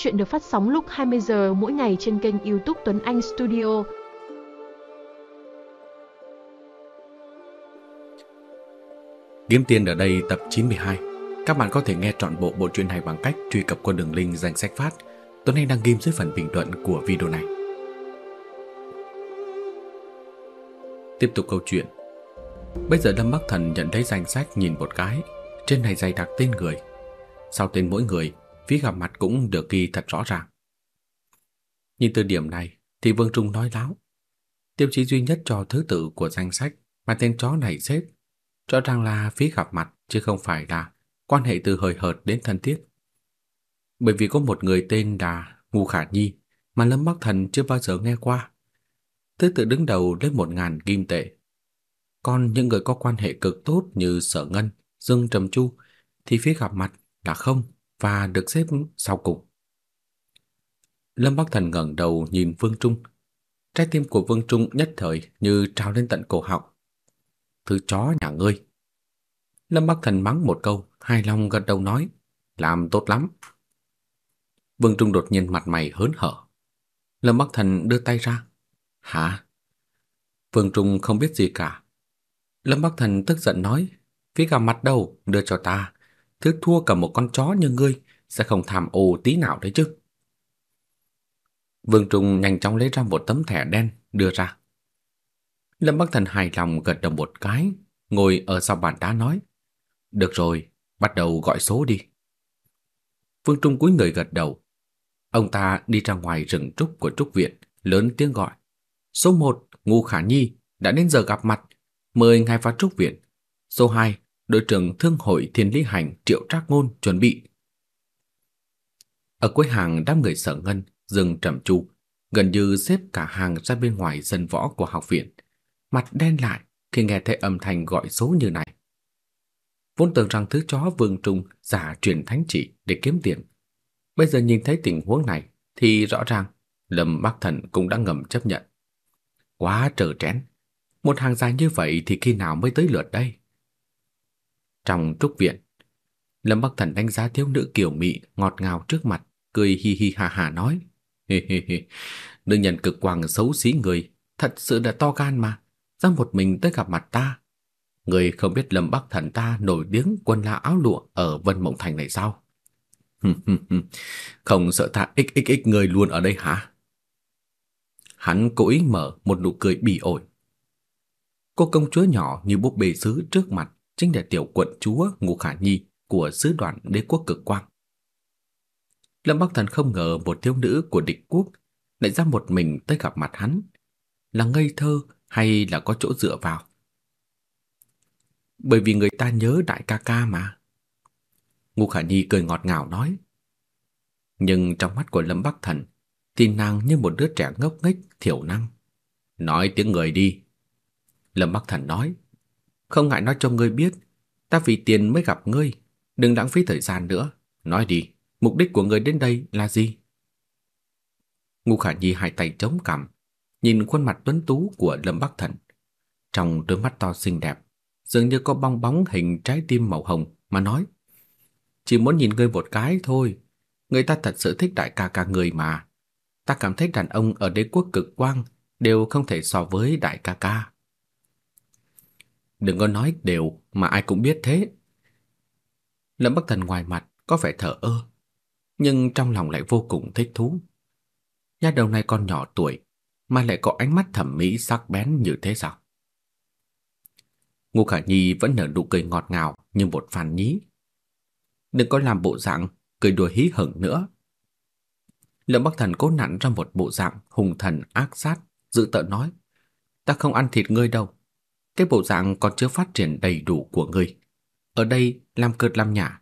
Chuyện được phát sóng lúc 20 giờ mỗi ngày trên kênh YouTube Tuấn Anh Studio. Kiếm tiền ở đây tập 92. Các bạn có thể nghe trọn bộ bộ truyện này bằng cách truy cập qua đường link danh sách phát Tuấn Anh đăng ghim dưới phần bình luận của video này. Tiếp tục câu chuyện. Bây giờ Lâm Bắc Thần nhận thấy danh sách nhìn một cái, trên này dày đặc tên người. Sau tên mỗi người, phí gặp mặt cũng được ghi thật rõ ràng. Nhìn từ điểm này thì Vương Trung nói láo. Tiêu chí duy nhất cho thứ tự của danh sách mà tên chó này xếp rõ ràng là phí gặp mặt chứ không phải là quan hệ từ hời hợt đến thân thiết. Bởi vì có một người tên là Ngu Khả Nhi mà Lâm Bắc Thần chưa bao giờ nghe qua. Thứ tự đứng đầu lên một ngàn kim tệ. Còn những người có quan hệ cực tốt như Sở Ngân, Dương Trầm Chu thì phí gặp mặt là không và được xếp sau cùng. Lâm Bắc Thần ngẩng đầu nhìn Vương Trung. Trái tim của Vương Trung nhất thời như trào lên tận cổ họng. Thứ chó nhà ngươi. Lâm Bắc Thần mắng một câu, hài lòng gật đầu nói, làm tốt lắm. Vương Trung đột nhiên mặt mày hớn hở. Lâm Bắc Thần đưa tay ra. Hả? Vương Trung không biết gì cả. Lâm Bắc Thần tức giận nói, phía cả mặt đâu, đưa cho ta. Thứ thua cả một con chó như ngươi sẽ không tham ô tí nào đấy chứ. Vương Trung nhanh chóng lấy ra một tấm thẻ đen đưa ra. Lâm Bắc Thần hài lòng gật đầu một cái, ngồi ở sau bàn đá nói: "Được rồi, bắt đầu gọi số đi." Vương Trung cúi người gật đầu. Ông ta đi ra ngoài rừng trúc của trúc viện, lớn tiếng gọi: "Số 1, Ngô Khả Nhi, đã đến giờ gặp mặt, mời ngài vào trúc viện." Số 2, đội trưởng thương hội Thiên Lý Hành Triệu Trác Ngôn chuẩn bị. Ở cuối hàng đám người Sở Ngân, dừng Trầm Chu, gần như xếp cả hàng ra bên ngoài sân võ của học viện, mặt đen lại khi nghe thấy âm thanh gọi số như này. Vốn tưởng rằng thứ chó Vương Trung giả truyền thánh chỉ để kiếm tiền. Bây giờ nhìn thấy tình huống này thì rõ ràng Lâm Bắc Thần cũng đã ngầm chấp nhận. Quá trở trẽn. một hàng dài như vậy thì khi nào mới tới lượt đây? Trong trúc viện, Lâm Bắc Thần đánh giá thiếu nữ kiểu mị ngọt ngào trước mặt, cười hi hi ha ha nói: "Hê hê hê, nữ nhân cực quang xấu xí người, thật sự là to gan mà, ra một mình tới gặp mặt ta. Người không biết Lâm Bắc Thần ta nổi tiếng quân la áo lụa ở Vân Mộng Thành này sao?" Không sợ ta xxx người luôn ở đây hả? Hắn cố ý mở một nụ cười bỉ ổi. Cô công chúa nhỏ như búp bê sứ trước mặt chính là tiểu quận chúa Ngũ Khả Nhi của sứ đoàn đế quốc cực quang. Lâm Bắc Thần không ngờ một thiếu nữ của địch quốc lại ra một mình tới gặp mặt hắn, là ngây thơ hay là có chỗ dựa vào. Bởi vì người ta nhớ đại ca ca mà. Ngô Khả Nhi cười ngọt ngào nói. Nhưng trong mắt của Lâm Bắc Thần thì nàng như một đứa trẻ ngốc nghếch thiểu năng. Nói tiếng người đi. Lâm Bắc Thần nói. Không ngại nói cho ngươi biết, ta vì tiền mới gặp ngươi, đừng lãng phí thời gian nữa, nói đi, mục đích của ngươi đến đây là gì? Ngô Khả Nhi hai tay chống cằm, nhìn khuôn mặt tuấn tú của Lâm Bắc Thần, trong đôi mắt to xinh đẹp, dường như có bong bóng hình trái tim màu hồng mà nói: "Chỉ muốn nhìn ngươi một cái thôi, người ta thật sự thích đại ca ca người mà. Ta cảm thấy đàn ông ở đế quốc cực quang đều không thể so với đại ca ca." Đừng có nói đều mà ai cũng biết thế. Lâm Bắc Thần ngoài mặt có vẻ thở ơ, nhưng trong lòng lại vô cùng thích thú. Nha đầu này còn nhỏ tuổi mà lại có ánh mắt thẩm mỹ sắc bén như thế sao? Ngô Khả Nhi vẫn nở nụ cười ngọt ngào như một phàn nhí. Đừng có làm bộ dạng cười đùa hí hửng nữa. Lâm Bắc Thần cố nặn ra một bộ dạng hùng thần ác sát, dự tợn nói: "Ta không ăn thịt ngươi đâu, cái bộ dạng còn chưa phát triển đầy đủ của ngươi. Ở đây làm cợt làm nhả.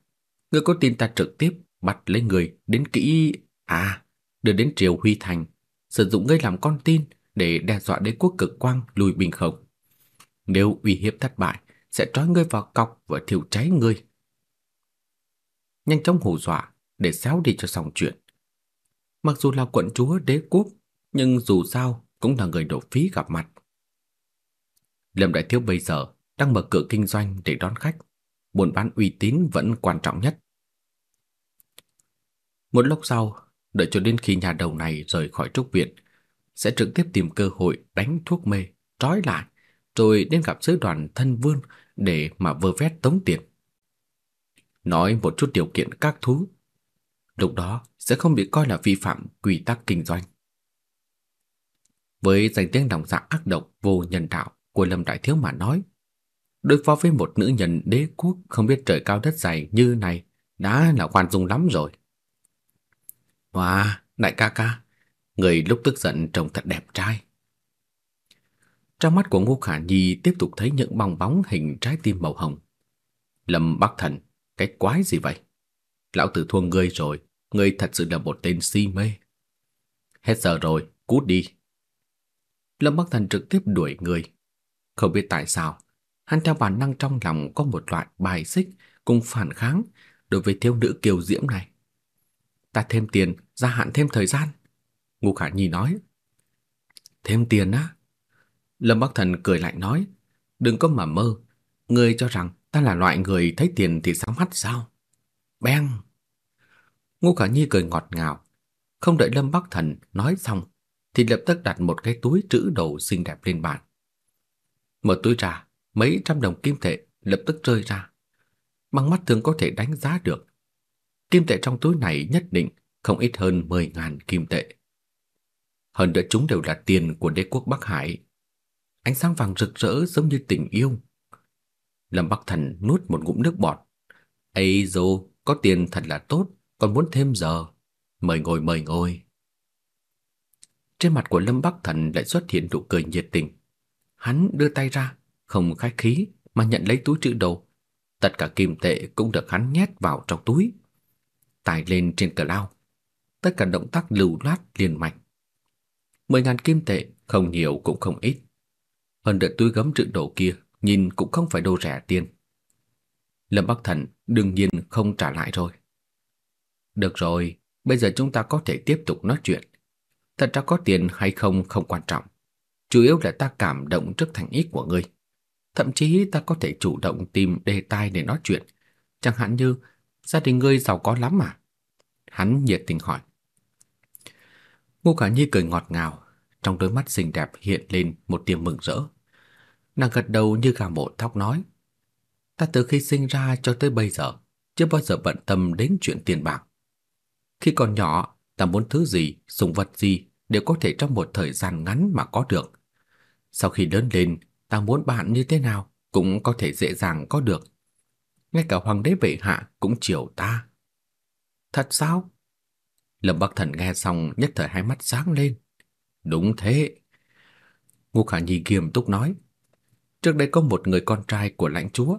Ngươi có tin ta trực tiếp bắt lấy người đến kỹ à, đưa đến Triều Huy Thành, sử dụng ngươi làm con tin để đe dọa đế quốc cực quang lùi bình không? Nếu uy hiếp thất bại, sẽ trói ngươi vào cọc và thiêu cháy ngươi. Nhanh chóng hù dọa để xéo đi cho xong chuyện. Mặc dù là quận chúa đế quốc, nhưng dù sao cũng là người đổ phí gặp mặt. Lâm Đại Thiếu bây giờ đang mở cửa kinh doanh để đón khách, buôn bán uy tín vẫn quan trọng nhất. Một lúc sau, đợi cho đến khi nhà đầu này rời khỏi trúc viện, sẽ trực tiếp tìm cơ hội đánh thuốc mê, trói lại, rồi đến gặp sứ đoàn thân vương để mà vơ vét tống tiền. Nói một chút điều kiện các thú, lúc đó sẽ không bị coi là vi phạm quy tắc kinh doanh. Với danh tiếng đồng dạng ác độc vô nhân đạo của Lâm Đại Thiếu mà nói, đối phó với một nữ nhân đế quốc không biết trời cao đất dày như này đã là khoan dung lắm rồi. Wow, đại ca ca, người lúc tức giận trông thật đẹp trai. Trong mắt của Ngô Khả Nhi tiếp tục thấy những bong bóng hình trái tim màu hồng. Lâm Bắc Thần, cái quái gì vậy? Lão tử thua ngươi rồi, ngươi thật sự là một tên si mê. Hết giờ rồi, cút đi. Lâm Bắc Thần trực tiếp đuổi người. Không biết tại sao, hắn theo bản năng trong lòng có một loại bài xích cùng phản kháng đối với thiếu nữ kiều diễm này. Ta thêm tiền, gia hạn thêm thời gian. Ngô Khả Nhi nói. Thêm tiền á? Lâm Bắc Thần cười lạnh nói. Đừng có mà mơ. Ngươi cho rằng ta là loại người thấy tiền thì sáng mắt sao? Beng! Ngô Khả Nhi cười ngọt ngào. Không đợi Lâm Bắc Thần nói xong thì lập tức đặt một cái túi trữ đồ xinh đẹp lên bàn. Mở túi ra, mấy trăm đồng kim tệ lập tức rơi ra. Bằng mắt thường có thể đánh giá được. Kim tệ trong túi này nhất định không ít hơn 10.000 kim tệ. Hơn nữa chúng đều là tiền của đế quốc Bắc Hải. Ánh sáng vàng rực rỡ giống như tình yêu. Lâm Bắc Thần nuốt một ngụm nước bọt. Ây dô, có tiền thật là tốt, còn muốn thêm giờ. Mời ngồi mời ngồi. Trên mặt của Lâm Bắc Thần lại xuất hiện nụ cười nhiệt tình. Hắn đưa tay ra, không khách khí mà nhận lấy túi trữ đồ. Tất cả kim tệ cũng được hắn nhét vào trong túi. Tải lên trên cờ lao. Tất cả động tác lưu loát liền mạch. Mười ngàn kim tệ, không nhiều cũng không ít. Hơn đợt túi gấm trữ đồ kia, nhìn cũng không phải đồ rẻ tiền. Lâm Bắc Thần đương nhiên không trả lại rồi. Được rồi, bây giờ chúng ta có thể tiếp tục nói chuyện. Thật ra có tiền hay không không quan trọng. Chủ yếu là ta cảm động trước thành ý của ngươi. Thậm chí ta có thể chủ động tìm đề tài để nói chuyện. Chẳng hạn như gia đình ngươi giàu có lắm mà. Hắn nhiệt tình hỏi. Ngô Cả Nhi cười ngọt ngào, trong đôi mắt xinh đẹp hiện lên một tia mừng rỡ. Nàng gật đầu như gà mổ thóc nói. Ta từ khi sinh ra cho tới bây giờ, chưa bao giờ bận tâm đến chuyện tiền bạc. Khi còn nhỏ, ta muốn thứ gì, sủng vật gì đều có thể trong một thời gian ngắn mà có được. Sau khi lớn lên, ta muốn bạn như thế nào cũng có thể dễ dàng có được. Ngay cả hoàng đế vệ hạ cũng chiều ta. Thật sao? Lâm Bắc Thần nghe xong nhất thời hai mắt sáng lên. Đúng thế. Ngô Khả Nhi nghiêm túc nói. Trước đây có một người con trai của lãnh chúa.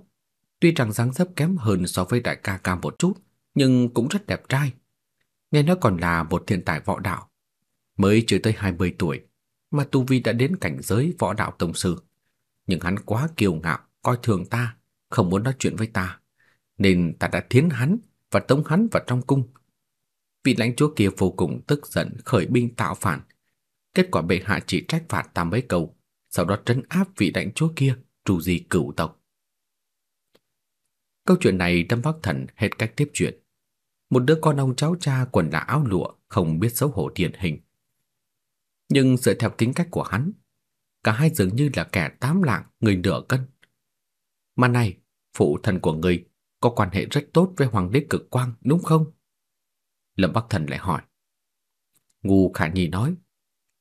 Tuy rằng dáng dấp kém hơn so với đại ca ca một chút, nhưng cũng rất đẹp trai nghe nói còn là một thiên tài võ đạo. Mới chưa tới 20 tuổi mà tu vi đã đến cảnh giới võ đạo tông sư. Nhưng hắn quá kiêu ngạo, coi thường ta, không muốn nói chuyện với ta, nên ta đã thiến hắn và tống hắn vào trong cung. Vị lãnh chúa kia vô cùng tức giận khởi binh tạo phản. Kết quả bệ hạ chỉ trách phạt ta mấy câu, sau đó trấn áp vị lãnh chúa kia trù di cửu tộc. Câu chuyện này đâm Bắc Thần hết cách tiếp chuyện một đứa con ông cháu cha quần là áo lụa, không biết xấu hổ điển hình. Nhưng dựa theo tính cách của hắn, cả hai dường như là kẻ tám lạng, người nửa cân. Mà này, phụ thân của người có quan hệ rất tốt với hoàng đế cực quang, đúng không? Lâm Bắc Thần lại hỏi. Ngu Khả Nhi nói,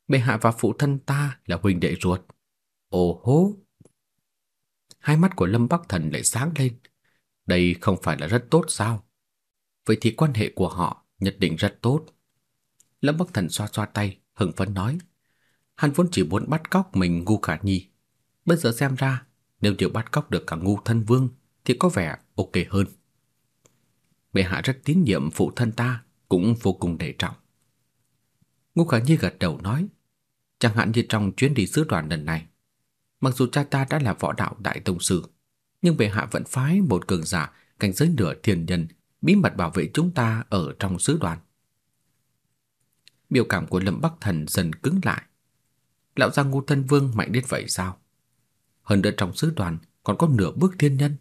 bệ hạ và phụ thân ta là huynh đệ ruột. Ồ hố! Hai mắt của Lâm Bắc Thần lại sáng lên. Đây không phải là rất tốt sao? vậy thì quan hệ của họ nhất định rất tốt. Lâm Bắc Thần xoa xoa tay, hưng phấn nói. Hắn vốn chỉ muốn bắt cóc mình ngu khả nhi. Bây giờ xem ra, nếu điều bắt cóc được cả ngu thân vương thì có vẻ ok hơn. Bệ hạ rất tín nhiệm phụ thân ta, cũng vô cùng đề trọng. Ngô Khả Nhi gật đầu nói, chẳng hạn như trong chuyến đi sứ đoàn lần này, mặc dù cha ta đã là võ đạo đại tông sư, nhưng bệ hạ vẫn phái một cường giả cảnh giới nửa thiên nhân bí mật bảo vệ chúng ta ở trong sứ đoàn. Biểu cảm của Lâm Bắc Thần dần cứng lại. Lão gia Ngô Thân Vương mạnh đến vậy sao? Hơn nữa trong sứ đoàn còn có nửa bước thiên nhân.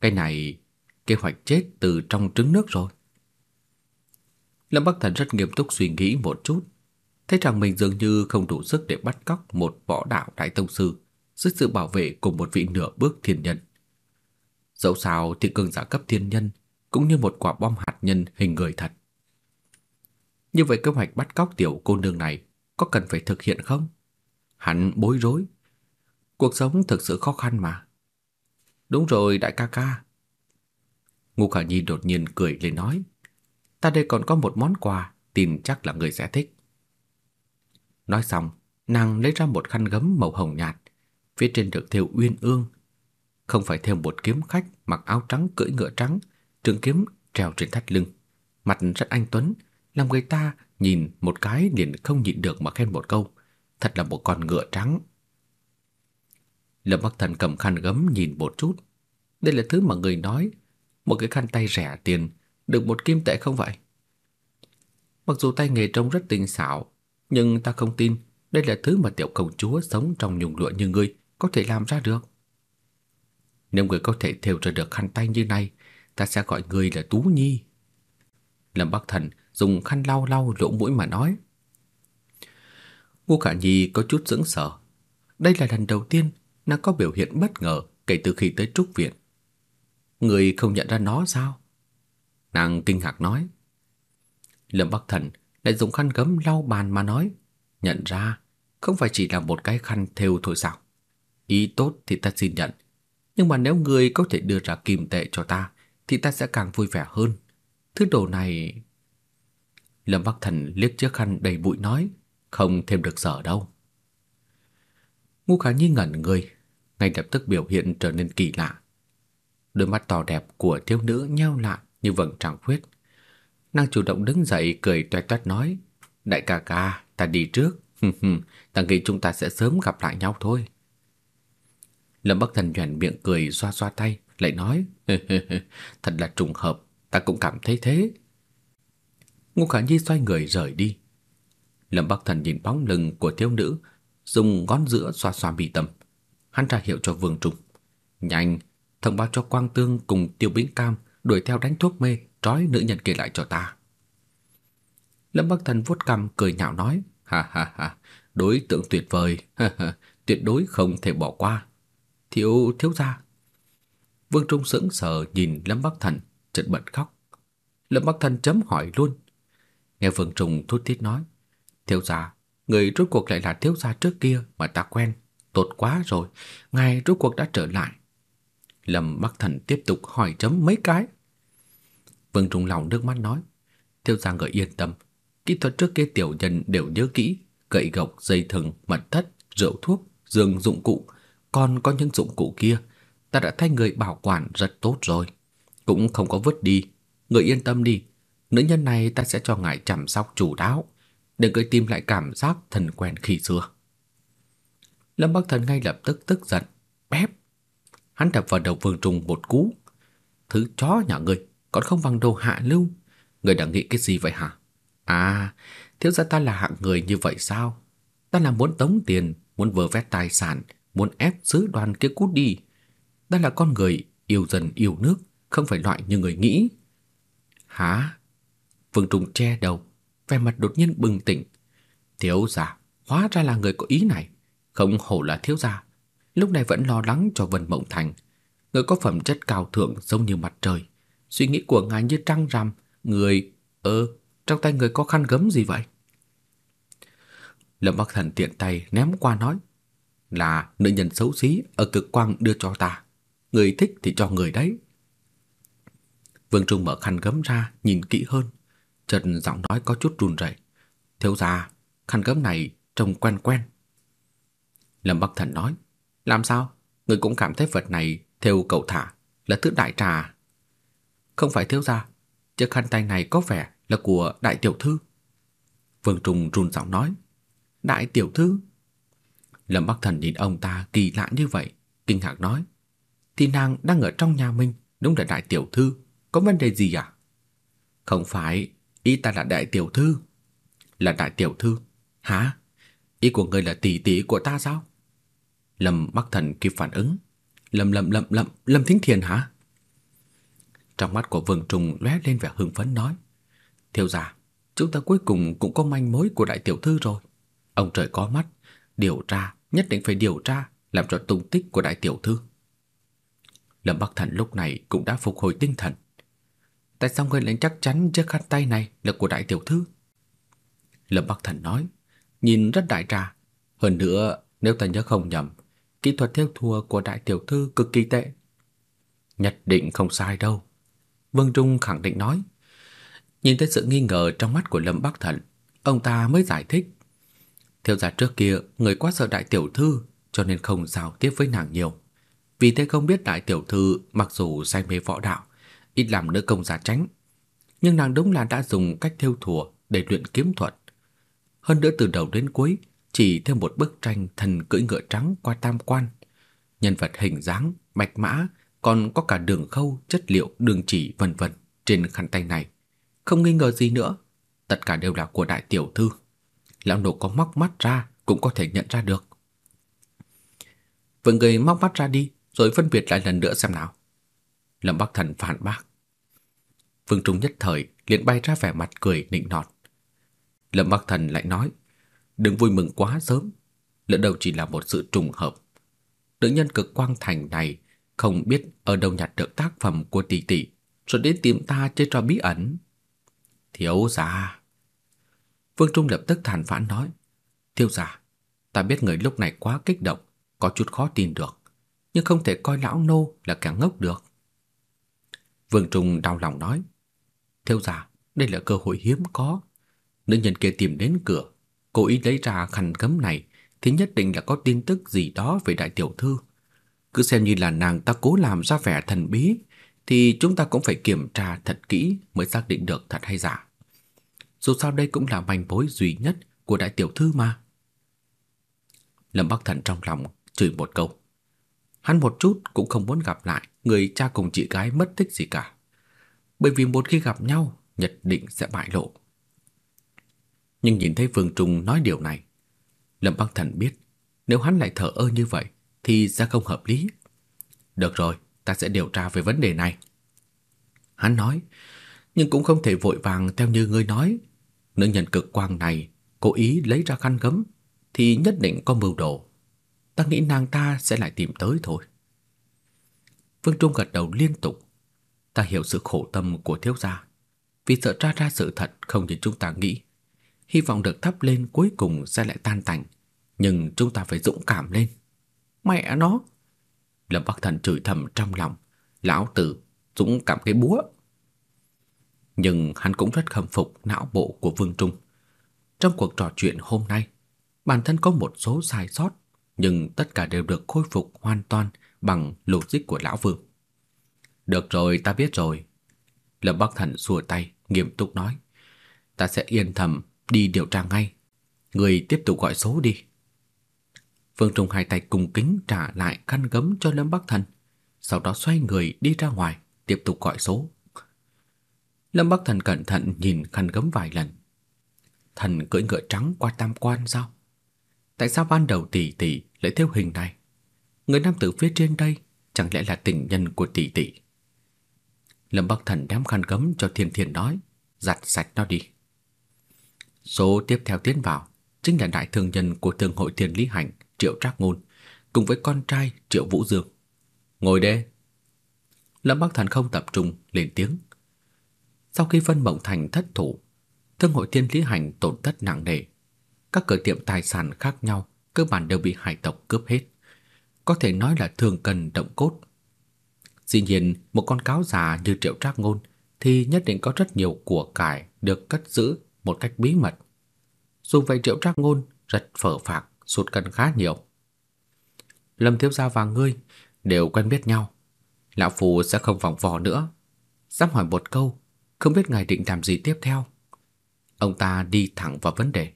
Cái này kế hoạch chết từ trong trứng nước rồi. Lâm Bắc Thần rất nghiêm túc suy nghĩ một chút, thấy rằng mình dường như không đủ sức để bắt cóc một võ đạo đại tông sư dưới sự bảo vệ của một vị nửa bước thiên nhân. Dẫu sao thì cường giả cấp thiên nhân cũng như một quả bom hạt nhân hình người thật. Như vậy kế hoạch bắt cóc tiểu cô nương này có cần phải thực hiện không? Hắn bối rối. Cuộc sống thực sự khó khăn mà. Đúng rồi đại ca ca. Ngô Khả Nhi đột nhiên cười lên nói. Ta đây còn có một món quà, tin chắc là người sẽ thích. Nói xong, nàng lấy ra một khăn gấm màu hồng nhạt, phía trên được thêu uyên ương. Không phải thêu một kiếm khách mặc áo trắng cưỡi ngựa trắng, trường kiếm treo trên thắt lưng. Mặt rất anh tuấn, làm người ta nhìn một cái liền không nhịn được mà khen một câu, thật là một con ngựa trắng. Lâm Bắc Thần cầm khăn gấm nhìn một chút, đây là thứ mà người nói, một cái khăn tay rẻ tiền, được một kim tệ không vậy? Mặc dù tay nghề trông rất tinh xảo, nhưng ta không tin đây là thứ mà tiểu công chúa sống trong nhung lụa như ngươi có thể làm ra được. Nếu người có thể thêu ra được khăn tay như này, ta sẽ gọi người là Tú Nhi. Lâm Bắc Thần dùng khăn lau lau lỗ mũi mà nói. Ngô Khả Nhi có chút sững sờ. Đây là lần đầu tiên nàng có biểu hiện bất ngờ kể từ khi tới trúc viện. Người không nhận ra nó sao? Nàng kinh ngạc nói. Lâm Bắc Thần lại dùng khăn gấm lau bàn mà nói, nhận ra không phải chỉ là một cái khăn thêu thôi sao? Ý tốt thì ta xin nhận, nhưng mà nếu người có thể đưa ra kim tệ cho ta thì ta sẽ càng vui vẻ hơn. Thứ đồ này Lâm Bắc Thần liếc chiếc khăn đầy bụi nói, không thêm được sở đâu. Ngô Khả Nhi ngẩn người, ngay lập tức biểu hiện trở nên kỳ lạ. Đôi mắt to đẹp của thiếu nữ nheo lại như vầng trăng khuyết. Nàng chủ động đứng dậy cười toét toét nói, đại ca ca, ta đi trước. ta nghĩ chúng ta sẽ sớm gặp lại nhau thôi. Lâm Bắc Thần nhoẻn miệng cười xoa xoa tay, lại nói, thật là trùng hợp, ta cũng cảm thấy thế. Ngô Khả Nhi xoay người rời đi. Lâm Bắc Thần nhìn bóng lưng của thiếu nữ, dùng ngón giữa xoa xoa bị tâm. Hắn ra hiệu cho Vương Trung. Nhanh, thông báo cho Quang Tương cùng Tiêu Bính Cam đuổi theo đánh thuốc mê, trói nữ nhân kia lại cho ta. Lâm Bắc Thần vuốt cằm cười nhạo nói, ha ha ha, đối tượng tuyệt vời, ha ha, tuyệt đối không thể bỏ qua. Thiếu thiếu gia. Vương Trung sững sờ nhìn Lâm Bắc Thần, chợt bật khóc. Lâm Bắc Thần chấm hỏi luôn. Nghe Vương Trung thút thít nói, thiếu gia, người rốt cuộc lại là thiếu gia trước kia mà ta quen, tốt quá rồi, ngài rốt cuộc đã trở lại. Lâm Bắc Thần tiếp tục hỏi chấm mấy cái. Vương Trung lòng nước mắt nói, thiếu gia người yên tâm, kỹ thuật trước kia tiểu nhân đều nhớ kỹ, gậy gộc, dây thừng, mật thất, rượu thuốc, giường dụng cụ, còn có những dụng cụ kia, ta đã thay người bảo quản rất tốt rồi, cũng không có vứt đi, người yên tâm đi, nữ nhân này ta sẽ cho ngài chăm sóc chủ đáo, để người tìm lại cảm giác thần quen khi xưa. Lâm Bắc Thần ngay lập tức tức giận, bép. Hắn đập vào đầu Vương Trung một cú. Thứ chó nhà ngươi còn không bằng đồ hạ lưu. Ngươi đang nghĩ cái gì vậy hả? À, thiếu gia ta là hạng người như vậy sao? Ta là muốn tống tiền, muốn vơ vét tài sản, muốn ép sứ đoàn kia cút đi. Ta là con người yêu dân yêu nước, không phải loại như người nghĩ. Hả? Phương Trung che đầu, vẻ mặt đột nhiên bừng tỉnh. Thiếu gia, hóa ra là người có ý này. Không hổ là thiếu gia, lúc này vẫn lo lắng cho Vân Mộng Thành. Người có phẩm chất cao thượng giống như mặt trời. Suy nghĩ của ngài như trăng rằm, người... Ơ, trong tay người có khăn gấm gì vậy? Lâm Bắc Thần tiện tay ném qua nói. Là nữ nhân xấu xí ở cực quang đưa cho ta. Người thích thì cho người đấy. Vương Trung mở khăn gấm ra, nhìn kỹ hơn. Chợt giọng nói có chút run rẩy. Thiếu gia, khăn gấm này trông quen quen. Lâm Bắc Thần nói, làm sao? Người cũng cảm thấy vật này theo cậu thả là thứ đại trà. Không phải thiếu gia, chiếc khăn tay này có vẻ là của đại tiểu thư. Vương Trung run giọng nói, đại tiểu thư? Lâm Bắc Thần nhìn ông ta kỳ lạ như vậy, kinh ngạc nói, thì nàng đang ở trong nhà mình, đúng là đại tiểu thư, có vấn đề gì à? Không phải, ý ta là đại tiểu thư. Là đại tiểu thư? Hả? Ý của người là tỷ tỷ của ta sao? Lâm Bắc Thần kịp phản ứng. Lâm Lâm Lâm Lâm Lâm Thính Thiền hả? Trong mắt của Vương Trùng lóe lên vẻ hưng phấn nói: "Thiếu gia, chúng ta cuối cùng cũng có manh mối của đại tiểu thư rồi. Ông trời có mắt, điều tra, nhất định phải điều tra, làm rõ tung tích của đại tiểu thư. Lâm Bắc Thần lúc này cũng đã phục hồi tinh thần. Tại sao ngươi lại chắc chắn chiếc khăn tay này là của đại tiểu thư? Lâm Bắc Thần nói, nhìn rất đại trà. Hơn nữa, nếu ta nhớ không nhầm, kỹ thuật theo thùa của đại tiểu thư cực kỳ tệ. Nhất định không sai đâu. Vương Trung khẳng định nói. Nhìn thấy sự nghi ngờ trong mắt của Lâm Bắc Thần, ông ta mới giải thích. Theo giả trước kia, người quá sợ đại tiểu thư cho nên không giao tiếp với nàng nhiều. Vì thế không biết đại tiểu thư mặc dù say mê võ đạo, ít làm đỡ công giả tránh, nhưng nàng đúng là đã dùng cách theo thùa để luyện kiếm thuật. Hơn nữa từ đầu đến cuối chỉ thêm một bức tranh thần cưỡi ngựa trắng qua tam quan, nhân vật hình dáng, bạch mã, còn có cả đường khâu, chất liệu, đường chỉ vân vân trên khăn tay này. Không nghi ngờ gì nữa, tất cả đều là của đại tiểu thư. Lão nộ có móc mắt ra cũng có thể nhận ra được. Vậy người móc mắt ra đi, rồi phân biệt lại lần nữa xem nào. Lâm Bắc Thần phản bác. Vương Trung nhất thời liền bay ra vẻ mặt cười nịnh nọt. Lâm Bắc Thần lại nói, đừng vui mừng quá sớm, lỡ đâu chỉ là một sự trùng hợp. Nữ nhân cực quang thành này không biết ở đâu nhặt được tác phẩm của tỷ tỷ, rồi đến tìm ta chơi trò bí ẩn. Thiếu gia. Vương Trung lập tức thản phản nói, thiếu gia, ta biết người lúc này quá kích động, có chút khó tin được, nhưng không thể coi lão nô là kẻ ngốc được. Vương Trung đau lòng nói, thiếu gia, đây là cơ hội hiếm có. Nữ nhân kia tìm đến cửa, cố ý lấy ra khăn cấm này thì nhất định là có tin tức gì đó về đại tiểu thư. Cứ xem như là nàng ta cố làm ra vẻ thần bí thì chúng ta cũng phải kiểm tra thật kỹ mới xác định được thật hay giả. Dù sao đây cũng là manh mối duy nhất của đại tiểu thư mà. Lâm Bắc Thần trong lòng chửi một câu. Hắn một chút cũng không muốn gặp lại người cha cùng chị gái mất tích gì cả. Bởi vì một khi gặp nhau, nhất định sẽ bại lộ. Nhưng nhìn thấy Vương Trung nói điều này, Lâm Băng Thần biết nếu hắn lại thở ơ như vậy thì ra không hợp lý. Được rồi, ta sẽ điều tra về vấn đề này. Hắn nói, nhưng cũng không thể vội vàng theo như ngươi nói. Nữ nhân cực quang này cố ý lấy ra khăn gấm thì nhất định có mưu đồ. Ta nghĩ nàng ta sẽ lại tìm tới thôi. Vương Trung gật đầu liên tục. Ta hiểu sự khổ tâm của thiếu gia. Vì sợ tra ra sự thật không như chúng ta nghĩ. Hy vọng được thắp lên cuối cùng sẽ lại tan tành. Nhưng chúng ta phải dũng cảm lên. Mẹ nó! Lâm Bắc Thần chửi thầm trong lòng. Lão tử, dũng cảm cái búa. Nhưng hắn cũng rất khâm phục não bộ của Vương Trung. Trong cuộc trò chuyện hôm nay, bản thân có một số sai sót, nhưng tất cả đều được khôi phục hoàn toàn bằng logic của lão Vương. Được rồi, ta biết rồi. Lâm Bắc Thần xua tay, nghiêm túc nói. Ta sẽ yên thầm đi điều tra ngay. Người tiếp tục gọi số đi. Phương Trung hai tay cùng kính trả lại khăn gấm cho Lâm Bắc Thần, sau đó xoay người đi ra ngoài, tiếp tục gọi số. Lâm Bắc Thần cẩn thận nhìn khăn gấm vài lần. Thần cưỡi ngựa trắng qua tam quan sao? Tại sao ban đầu tỷ tỷ lại theo hình này? Người nam tử phía trên đây chẳng lẽ là tình nhân của tỷ tỷ? Lâm Bắc Thần đem khăn gấm cho Thiên Thiên nói, giặt sạch nó đi. Số tiếp theo tiến vào chính là đại thương nhân của thương hội Thiên Lý Hành, Triệu Trác Ngôn, cùng với con trai Triệu Vũ Dương. Ngồi đây. Lâm Bắc Thần không tập trung lên tiếng. Sau khi Vân Mộng Thành thất thủ, thương hội Thiên Lý Hành tổn thất nặng nề. Các cửa tiệm tài sản khác nhau cơ bản đều bị hải tộc cướp hết. Có thể nói là thường cần động cốt. Dĩ nhiên, một con cáo già như Triệu Trác Ngôn thì nhất định có rất nhiều của cải được cất giữ một cách bí mật. Dù vậy Triệu Trác Ngôn rất phở phạc, sụt cân khá nhiều. Lâm Thiếu Gia và ngươi đều quen biết nhau. Lão Phù sẽ không vòng vò nữa. Dám hỏi một câu, không biết ngài định làm gì tiếp theo. Ông ta đi thẳng vào vấn đề.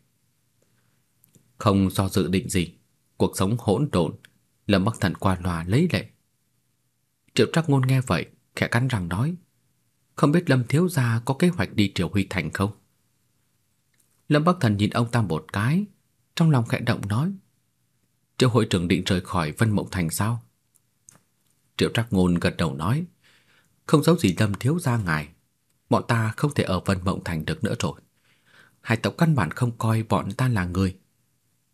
Không do dự định gì, cuộc sống hỗn độn, Lâm Bắc Thần qua loa lấy lệ. Triệu Trác Ngôn nghe vậy, khẽ cắn răng nói, không biết Lâm thiếu gia có kế hoạch đi Triều Huy Thành không? Lâm Bắc Thần nhìn ông ta một cái, trong lòng khẽ động nói, Triệu hội trưởng định rời khỏi Vân Mộng Thành sao? Triệu Trác Ngôn gật đầu nói, không giấu gì Lâm thiếu gia ngài, bọn ta không thể ở Vân Mộng Thành được nữa rồi. hai tộc căn bản không coi bọn ta là người.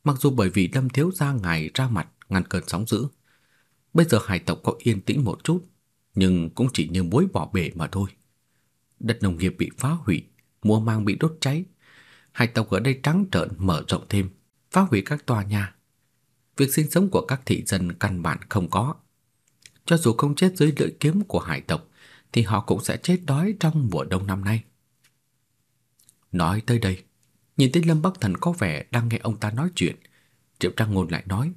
Mặc dù bởi vì Lâm thiếu gia ngài ra mặt ngăn cơn sóng dữ, bây giờ hải tộc có yên tĩnh một chút, nhưng cũng chỉ như muối bỏ bể mà thôi. Đất nông nghiệp bị phá hủy, mùa mang bị đốt cháy, hải tộc ở đây trắng trợn mở rộng thêm, phá hủy các tòa nhà. Việc sinh sống của các thị dân căn bản không có. Cho dù không chết dưới lưỡi kiếm của hải tộc, thì họ cũng sẽ chết đói trong mùa đông năm nay. Nói tới đây, nhìn thấy Lâm Bắc Thần có vẻ đang nghe ông ta nói chuyện, Triệu Trang Ngôn lại nói: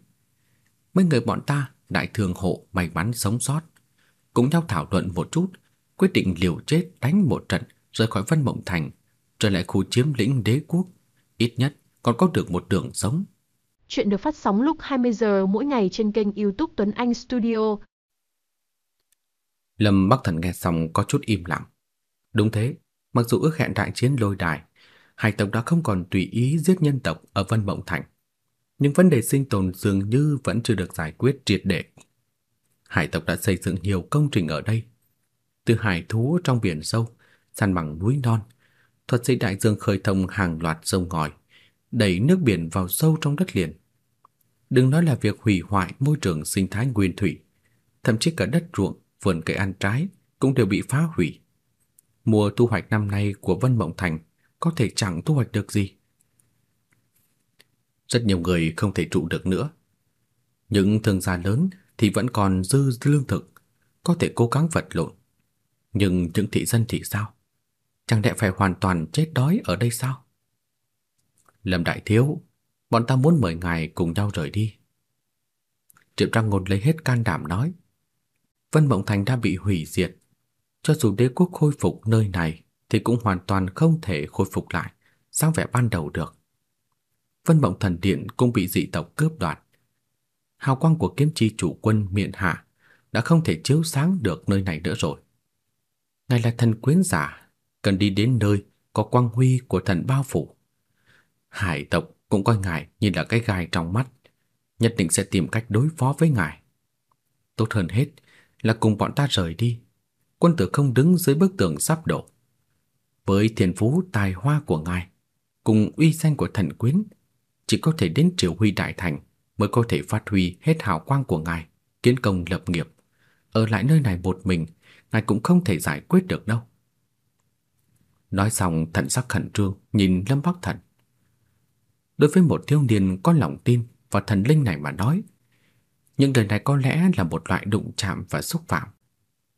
"Mấy người bọn ta, đại thường hộ may mắn sống sót, cùng nhau thảo luận một chút, quyết định liều chết đánh một trận rời khỏi Vân Mộng Thành, trở lại khu chiếm lĩnh đế quốc, ít nhất còn có được một đường sống." Chuyện được phát sóng lúc 20 giờ mỗi ngày trên kênh YouTube Tuấn Anh Studio. Lâm Bắc Thần nghe xong có chút im lặng. Đúng thế, mặc dù ước hẹn đại chiến lôi đài, hai tộc đã không còn tùy ý giết nhân tộc ở Vân Mộng Thành, nhưng vấn đề sinh tồn dường như vẫn chưa được giải quyết triệt để. Hải tộc đã xây dựng nhiều công trình ở đây, từ hải thú trong biển sâu, săn bằng núi non, thuật sĩ đại dương khơi thông hàng loạt sông ngòi, đẩy nước biển vào sâu trong đất liền. Đừng nói là việc hủy hoại môi trường sinh thái nguyên thủy, thậm chí cả đất ruộng vườn cây ăn trái cũng đều bị phá hủy. Mùa thu hoạch năm nay của Vân Mộng Thành có thể chẳng thu hoạch được gì. Rất nhiều người không thể trụ được nữa. Những thương gia lớn thì vẫn còn dư lương thực, có thể cố gắng vật lộn. Nhưng những thị dân thì sao? Chẳng lẽ phải hoàn toàn chết đói ở đây sao? Lâm Đại Thiếu, bọn ta muốn mời ngài cùng nhau rời đi. Triệu Trang Ngôn lấy hết can đảm nói. Vân Mộng Thành đã bị hủy diệt. Cho dù đế quốc khôi phục nơi này thì cũng hoàn toàn không thể khôi phục lại dáng vẻ ban đầu được. Vân Mộng Thần Điện cũng bị dị tộc cướp đoạt. Hào quang của kiếm chi chủ quân miện hạ đã không thể chiếu sáng được nơi này nữa rồi. Ngài là thần quyến giả, cần đi đến nơi có quang huy của thần bao phủ. Hải tộc cũng coi ngài như là cái gai trong mắt, nhất định sẽ tìm cách đối phó với ngài. Tốt hơn hết là cùng bọn ta rời đi. Quân tử không đứng dưới bức tường sắp đổ. Với thiên phú tài hoa của ngài, cùng uy danh của thần quyến, chỉ có thể đến triều huy đại thành mới có thể phát huy hết hào quang của ngài, kiến công lập nghiệp. Ở lại nơi này một mình, ngài cũng không thể giải quyết được đâu. Nói xong thần sắc khẩn trương nhìn Lâm Bắc Thần. Đối với một thiếu niên có lòng tin và thần linh này mà nói, những lời này có lẽ là một loại đụng chạm và xúc phạm,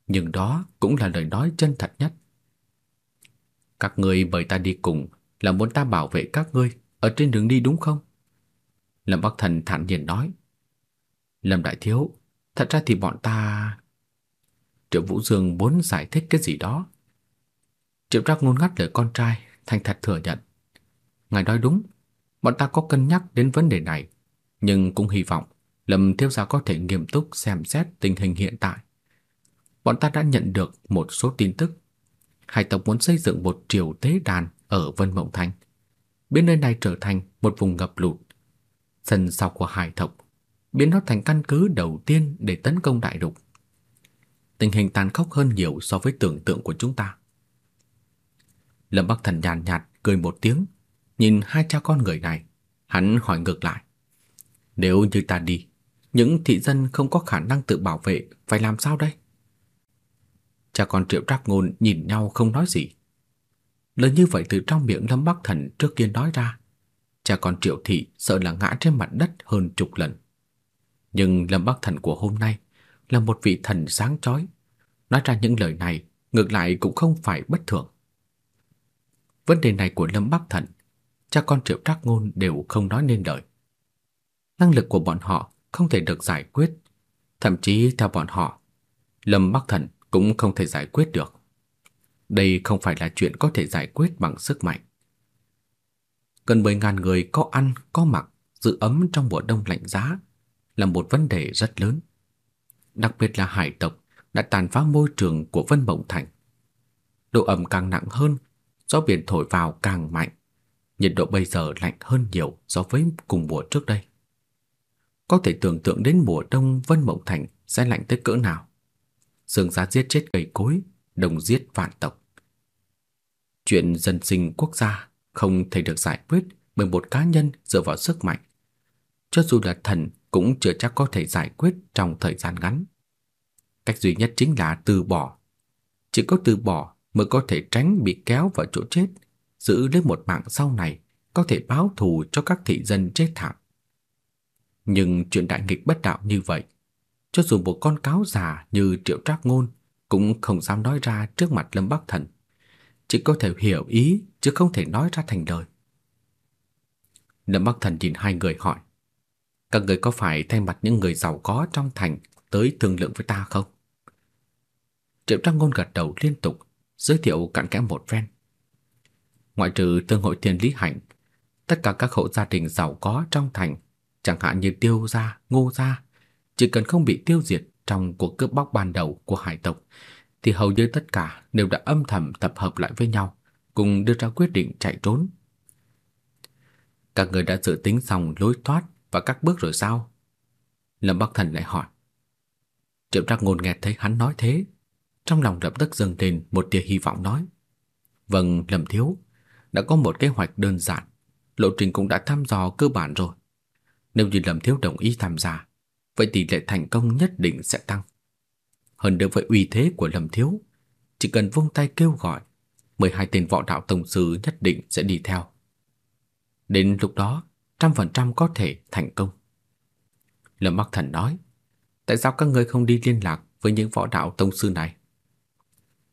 nhưng đó cũng là lời nói chân thật nhất. Các ngươi mời ta đi cùng là muốn ta bảo vệ các ngươi ở trên đường đi đúng không? Lâm Bắc Thần thản nhiên nói. Lâm Đại Thiếu, thật ra thì bọn ta... Triệu Vũ Dương muốn giải thích cái gì đó. Triệu Trác ngôn ngắt lời con trai, thành thật thừa nhận. Ngài nói đúng, bọn ta có cân nhắc đến vấn đề này, nhưng cũng hy vọng Lâm thiếu gia có thể nghiêm túc xem xét tình hình hiện tại. Bọn ta đã nhận được một số tin tức. Hải tộc muốn xây dựng một triều tế đàn ở Vân Mộng Thành, biến nơi này trở thành một vùng ngập lụt. Sân sau của hải tộc biến nó thành căn cứ đầu tiên để tấn công đại lục. Tình hình tàn khốc hơn nhiều so với tưởng tượng của chúng ta. Lâm Bắc Thần nhàn nhạt, cười một tiếng, nhìn hai cha con người này, hắn hỏi ngược lại: "Nếu như ta đi, những thị dân không có khả năng tự bảo vệ phải làm sao đây? Cha con Triệu Trác Ngôn nhìn nhau không nói gì. Lời như vậy từ trong miệng Lâm Bắc Thần trước kia nói ra, cha con Triệu Thị sợ là ngã trên mặt đất hơn chục lần. Nhưng Lâm Bắc Thần của hôm nay là một vị thần sáng chói, nói ra những lời này ngược lại cũng không phải bất thường. Vấn đề này của Lâm Bắc Thần, cha con Triệu Trác Ngôn đều không nói nên lời. Năng lực của bọn họ không thể được giải quyết, thậm chí theo bọn họ, Lâm Bắc Thần cũng không thể giải quyết được. Đây không phải là chuyện có thể giải quyết bằng sức mạnh. Gần 10.000 người có ăn, có mặc, giữ ấm trong mùa đông lạnh giá là một vấn đề rất lớn. Đặc biệt là hải tộc đã tàn phá môi trường của Vân Mộng Thành. Độ ẩm càng nặng hơn, gió biển thổi vào càng mạnh. Nhiệt độ bây giờ lạnh hơn nhiều so với cùng mùa trước đây. Có thể tưởng tượng đến mùa đông Vân Mộng Thành sẽ lạnh tới cỡ nào. Sương giá giết chết cây cối, đồng giết vạn tộc. Chuyện dân sinh quốc gia không thể được giải quyết bởi một cá nhân dựa vào sức mạnh. Cho dù là thần cũng chưa chắc có thể giải quyết trong thời gian ngắn. Cách duy nhất chính là từ bỏ. Chỉ có từ bỏ mới có thể tránh bị kéo vào chỗ chết, giữ lấy một mạng sau này có thể báo thù cho các thị dân chết thảm. Nhưng chuyện đại nghịch bất đạo như vậy, cho dù một con cáo già như Triệu Trác Ngôn cũng không dám nói ra trước mặt Lâm Bắc Thần, chỉ có thể hiểu ý chứ không thể nói ra thành lời. Lâm Bắc Thần nhìn hai người hỏi: "Các người có phải thay mặt những người giàu có trong thành tới thương lượng với ta không?" Triệu Trang Ngôn gật đầu liên tục, giới thiệu cặn kẽ một phen. Ngoại trừ tương hội tiền lý hạnh, tất cả các hộ gia đình giàu có trong thành, chẳng hạn như Tiêu gia, Ngô gia, chỉ cần không bị tiêu diệt trong cuộc cướp bóc ban đầu của hải tộc, thì hầu như tất cả đều đã âm thầm tập hợp lại với nhau, cùng đưa ra quyết định chạy trốn. Các người đã dự tính xong lối thoát và các bước rồi sao? Lâm Bắc Thần lại hỏi. Triệu Trác Ngôn nghe thấy hắn nói thế, trong lòng lập tức dâng lên một tia hy vọng nói: "Vâng, Lâm thiếu, đã có một kế hoạch đơn giản, lộ trình cũng đã thăm dò cơ bản rồi. Nếu như Lâm thiếu đồng ý tham gia, vậy tỷ lệ thành công nhất định sẽ tăng. Hơn nữa với uy thế của Lâm thiếu, chỉ cần vung tay kêu gọi, 12 tên võ đạo tổng sư nhất định sẽ đi theo. Đến lúc đó, trăm phần trăm có thể thành công. Lâm Bắc Thần nói, tại sao các ngươi không đi liên lạc với những võ đạo tông sư này?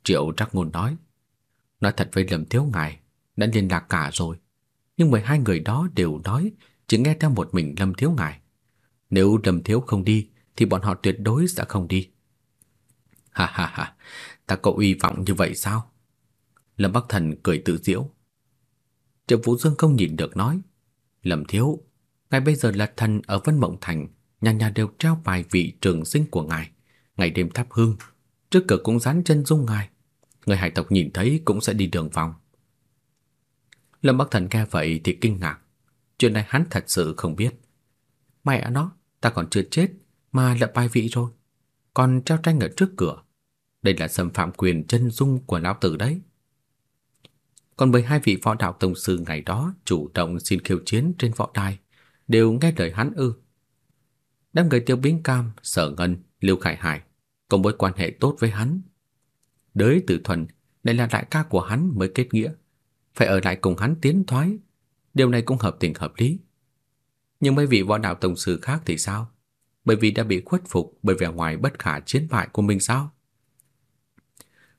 Triệu Trắc Ngôn nói, nói thật với Lâm Thiếu Ngài, đã liên lạc cả rồi, nhưng 12 người đó đều nói chỉ nghe theo một mình Lâm Thiếu Ngài. Nếu Lâm Thiếu không đi, thì bọn họ tuyệt đối sẽ không đi. Ha ha ha, ta có uy vọng như vậy sao? Lâm Bắc Thần cười tự giễu. Triệu Vũ Dương không nhìn được nói, Lâm Thiếu, ngài bây giờ là thần ở Vân Mộng Thành, nhà nhà đều treo bài vị trường sinh của ngài, ngày đêm thắp hương, trước cửa cũng dán chân dung ngài. Người hải tộc nhìn thấy cũng sẽ đi đường vòng. Lâm Bắc Thần nghe vậy thì kinh ngạc. Chuyện này hắn thật sự không biết. Mẹ nó, ta còn chưa chết mà lập bài vị rồi. Còn treo tranh ở trước cửa. Đây là xâm phạm quyền chân dung của lão tử đấy. Còn 12 vị võ đạo tông sư ngày đó chủ động xin khiêu chiến trên võ đài, đều nghe lời hắn ư. Đám người tiêu biến cam, sở ngân, Lưu Khải Hải có mối quan hệ tốt với hắn. Đới tử thuần, đây là đại ca của hắn mới kết nghĩa phải ở lại cùng hắn tiến thoái, điều này cũng hợp tình hợp lý. Nhưng mấy vị võ đạo tổng sư khác thì sao? Bởi vì đã bị khuất phục bởi vẻ ngoài bất khả chiến bại của mình sao?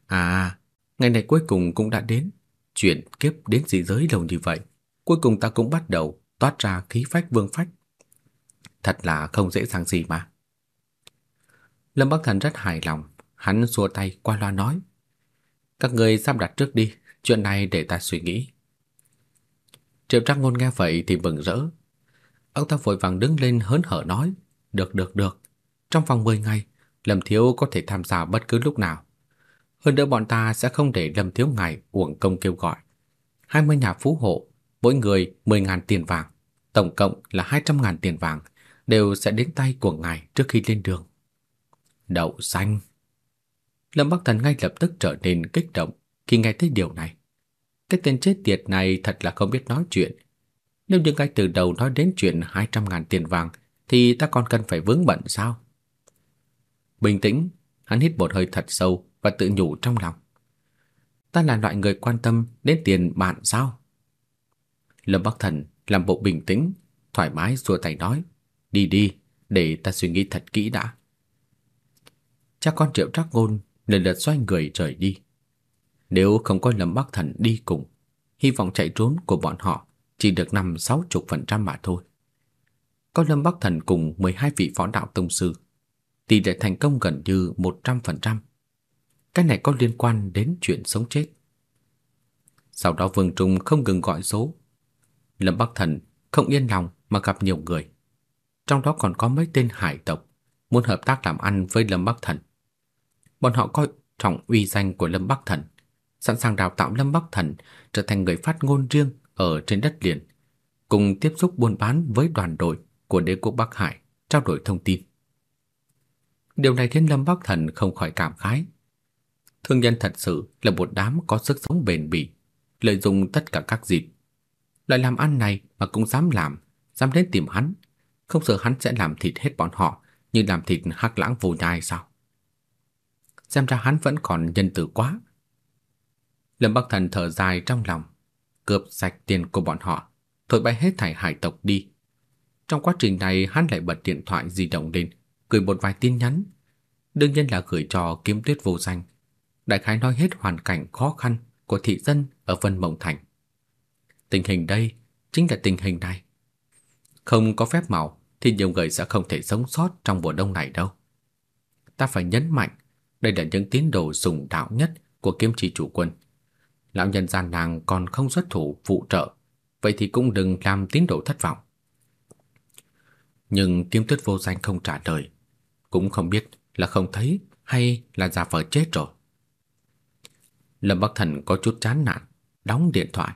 À, ngày này cuối cùng cũng đã đến. Chuyện kiếp đến dị giới lâu như vậy, cuối cùng ta cũng bắt đầu toát ra khí phách vương phách. Thật là không dễ dàng gì mà. Lâm Bắc Thần rất hài lòng, hắn xua tay qua loa nói: "Các người sắp đặt trước đi, Chuyện này để ta suy nghĩ. Triệu Trác Ngôn nghe vậy thì mừng rỡ. Ông ta vội vàng đứng lên hớn hở nói, "Được được được, trong vòng 10 ngày, Lâm Thiếu có thể tham gia bất cứ lúc nào. Hơn nữa bọn ta sẽ không để Lâm Thiếu ngài uổng công kêu gọi. 20 nhà phú hộ, mỗi người 10.000 tiền vàng, tổng cộng là 200.000 tiền vàng đều sẽ đến tay của ngài trước khi lên đường." Đậu xanh. Lâm Bắc Thần ngay lập tức trở nên kích động khi nghe thấy điều này. Cái tên chết tiệt này thật là không biết nói chuyện. Nếu như ngay từ đầu nói đến chuyện 200.000 tiền vàng thì ta còn cần phải vướng bận sao? Bình tĩnh, hắn hít một hơi thật sâu và tự nhủ trong lòng. Ta là loại người quan tâm đến tiền bạn sao? Lâm Bắc Thần làm bộ bình tĩnh, thoải mái xua tay nói, đi đi, để ta suy nghĩ thật kỹ đã. Cha con Triệu Trác Ngôn lần lượt xoay người rời đi. Nếu không có Lâm Bắc Thần đi cùng, hy vọng chạy trốn của bọn họ chỉ được nằm 60% mà thôi. Có Lâm Bắc Thần cùng 12 vị phó đạo tông sư, tỷ lệ thành công gần như 100%. Cái này có liên quan đến chuyện sống chết. Sau đó Vương Trung không ngừng gọi số. Lâm Bắc Thần không yên lòng mà gặp nhiều người. Trong đó còn có mấy tên hải tộc muốn hợp tác làm ăn với Lâm Bắc Thần. Bọn họ coi trọng uy danh của Lâm Bắc Thần sẵn sàng đào tạo Lâm Bắc Thần trở thành người phát ngôn riêng ở trên đất liền, cùng tiếp xúc buôn bán với đoàn đội của đế quốc Bắc Hải, trao đổi thông tin. Điều này khiến Lâm Bắc Thần không khỏi cảm khái. Thương nhân thật sự là một đám có sức sống bền bỉ, lợi dụng tất cả các dịp Loại làm ăn này mà cũng dám làm, dám đến tìm hắn, không sợ hắn sẽ làm thịt hết bọn họ như làm thịt hắc lãng vô nhai sao? Xem ra hắn vẫn còn nhân từ quá. Lâm Bắc Thần thở dài trong lòng, cướp sạch tiền của bọn họ, thổi bay hết thảy hải tộc đi. Trong quá trình này hắn lại bật điện thoại di động lên, gửi một vài tin nhắn. Đương nhiên là gửi cho kiếm tuyết vô danh. Đại khái nói hết hoàn cảnh khó khăn của thị dân ở Vân Mộng Thành. Tình hình đây chính là tình hình này. Không có phép màu thì nhiều người sẽ không thể sống sót trong mùa đông này đâu. Ta phải nhấn mạnh, đây là những tín đồ dùng đạo nhất của kiếm trì chủ quân. Lão nhân gian nàng còn không xuất thủ phụ trợ, vậy thì cũng đừng làm tín đồ thất vọng. Nhưng kiếm tuyết vô danh không trả lời, cũng không biết là không thấy hay là giả vờ chết rồi. Lâm Bắc Thần có chút chán nản, đóng điện thoại.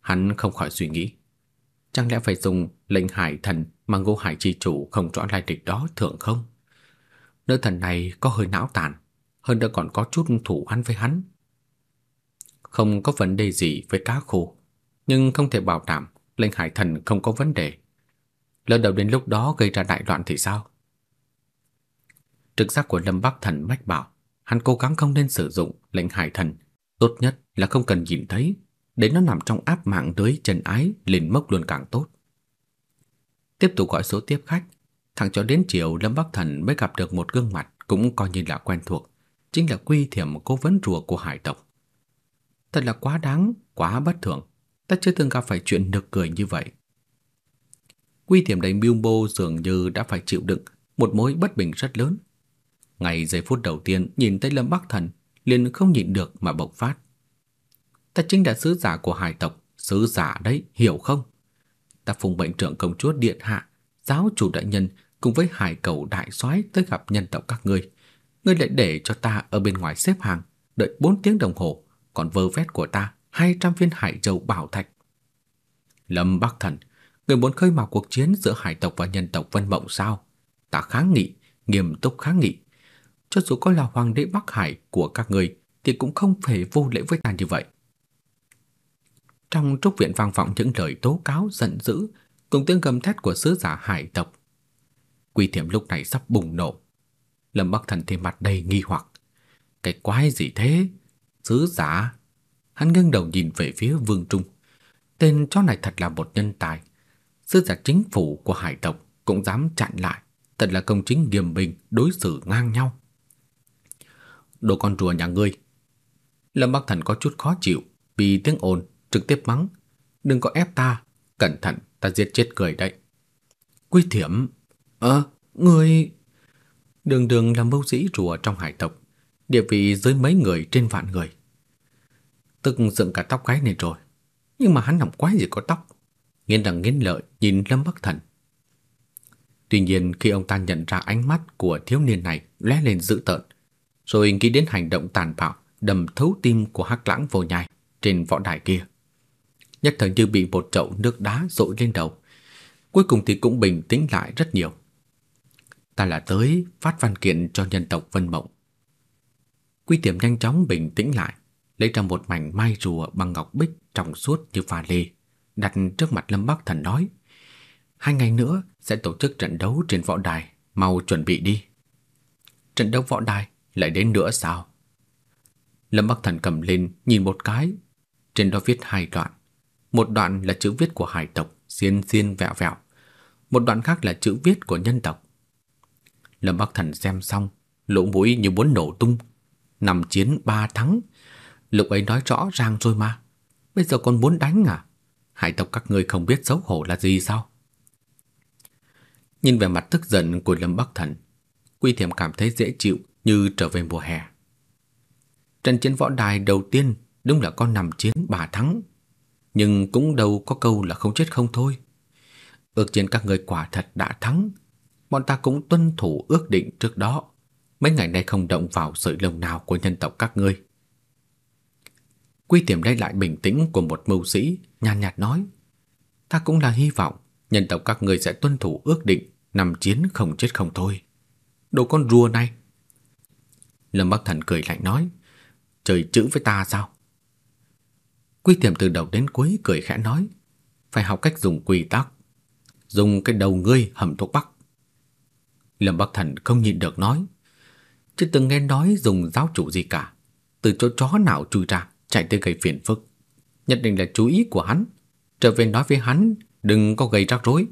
Hắn không khỏi suy nghĩ. Chẳng lẽ phải dùng lệnh hải thần mà ngô hải chi chủ không rõ lai lịch đó thượng không? Nữ thần này có hơi não tàn, hơn nữa còn có chút thủ ăn với hắn. Không có vấn đề gì với cá khô, nhưng không thể bảo đảm lệnh hải thần không có vấn đề. Lỡ đầu đến lúc đó gây ra đại loạn thì sao? Trực giác của Lâm Bắc Thần mách bảo, hắn cố gắng không nên sử dụng lệnh hải thần, tốt nhất là không cần nhìn thấy, để nó nằm trong áp mạng lưới trần ái liền mốc luôn càng tốt. Tiếp tục gọi số tiếp khách, thẳng cho đến chiều Lâm Bắc Thần mới gặp được một gương mặt cũng coi như là quen thuộc, chính là Quy Thiểm cố vấn rùa của hải tộc. Thật là quá đáng, quá bất thường, ta chưa từng gặp phải chuyện nực cười như vậy. Quy Thiểm đầy mưu bô dường như đã phải chịu đựng một mối bất bình rất lớn. Ngày giây phút đầu tiên nhìn thấy Lâm Bắc Thần, liền không nhịn được mà bộc phát. Ta chính là sứ giả của hải tộc, sứ giả đấy, hiểu không? Ta phụng bệnh trưởng công chúa điện hạ, giáo chủ đại nhân cùng với hải cầu đại soái tới gặp nhân tộc các ngươi. Ngươi lại để cho ta ở bên ngoài xếp hàng, đợi 4 tiếng đồng hồ, còn vơ vét của ta 200 viên hải châu bảo thạch. Lâm Bắc Thần, người muốn khơi mào cuộc chiến giữa hải tộc và nhân tộc Vân Mộng sao? Ta kháng nghị, nghiêm túc kháng nghị. Cho dù có là hoàng đế Bắc Hải của các người thì cũng không thể vô lễ với ta như vậy. Trong trúc viện vang vọng những lời tố cáo giận dữ cùng tiếng gầm thét của sứ giả hải tộc. Quy Thiểm lúc này sắp bùng nổ. Lâm Bắc Thần thì mặt đầy nghi hoặc. Cái quái gì thế? Sứ giả? Hắn ngưng đầu nhìn về phía Vương Trung. Tên chó này thật là một nhân tài. Sứ giả chính phủ của hải tộc cũng dám chặn lại. Thật là công chính nghiêm bình, đối xử ngang nhau. Đồ con rùa nhà ngươi. Lâm Bắc Thần có chút khó chịu vì tiếng ồn trực tiếp mắng. Đừng có ép ta, cẩn thận ta giết chết người đấy. Quy thiểm, ơ, người... Đường đường làm mâu sĩ rùa trong hải tộc, địa vị dưới mấy người trên vạn người. Tức dựng cả tóc cái này rồi, nhưng mà hắn làm quái gì có tóc. Nghiến rằng nghiến lợi nhìn Lâm Bắc Thần. Tuy nhiên khi ông ta nhận ra ánh mắt của thiếu niên này lóe lên dữ tợn, rồi nghĩ đến hành động tàn bạo đầm thấu tim của Hắc Lãng vô nhai trên võ đài kia, nhất thời như bị một chậu nước đá dội lên đầu. Cuối cùng thì cũng bình tĩnh lại rất nhiều. Ta là tới phát văn kiện cho nhân tộc Vân Mộng. Quy tiệm nhanh chóng bình tĩnh lại, lấy ra một mảnh mai rùa bằng ngọc bích trong suốt như pha lê, đặt trước mặt Lâm Bắc Thần nói: "Hai ngày nữa sẽ tổ chức trận đấu trên võ đài, mau chuẩn bị đi." Trận đấu võ đài lại đến nữa sao? Lâm Bắc Thần cầm lên nhìn một cái, trên đó viết hai đoạn. Một đoạn là chữ viết của hải tộc, xiên xiên vẹo vẹo. Một đoạn khác là chữ viết của nhân tộc. Lâm Bắc Thần xem xong, lỗ mũi như muốn nổ tung. Năm chiến ba thắng. Lúc ấy nói rõ ràng rồi mà. Bây giờ còn muốn đánh à? Hải tộc các ngươi không biết xấu hổ là gì sao? Nhìn về mặt tức giận của Lâm Bắc Thần, Quy Thiểm cảm thấy dễ chịu như trở về mùa hè. Trận chiến võ đài đầu tiên đúng là con nằm chiến bà thắng nhưng cũng đâu có câu là không chết không thôi. Ước chiến các người quả thật đã thắng, bọn ta cũng tuân thủ ước định trước đó, mấy ngày nay không động vào sợi lông nào của nhân tộc các ngươi. Quy Tiềm đây lại bình tĩnh của một mưu sĩ, nhàn nhạt nói: "Ta cũng là hy vọng nhân tộc các ngươi sẽ tuân thủ ước định, nằm chiến không chết không thôi." Đồ con rùa này. Lâm Bắc Thần cười lạnh nói: "Trời chữ với ta sao?" Quy Tiềm từ đầu đến cuối cười khẽ nói, phải học cách dùng quy tắc, dùng cái đầu ngươi hầm thuốc bắc. Lâm Bắc Thần không nhịn được nói, chưa từng nghe nói dùng giáo chủ gì cả, từ chỗ chó nào chui ra, chạy tới gây phiền phức. Nhất định là chú ý của hắn, trở về nói với hắn, đừng có gây rắc rối,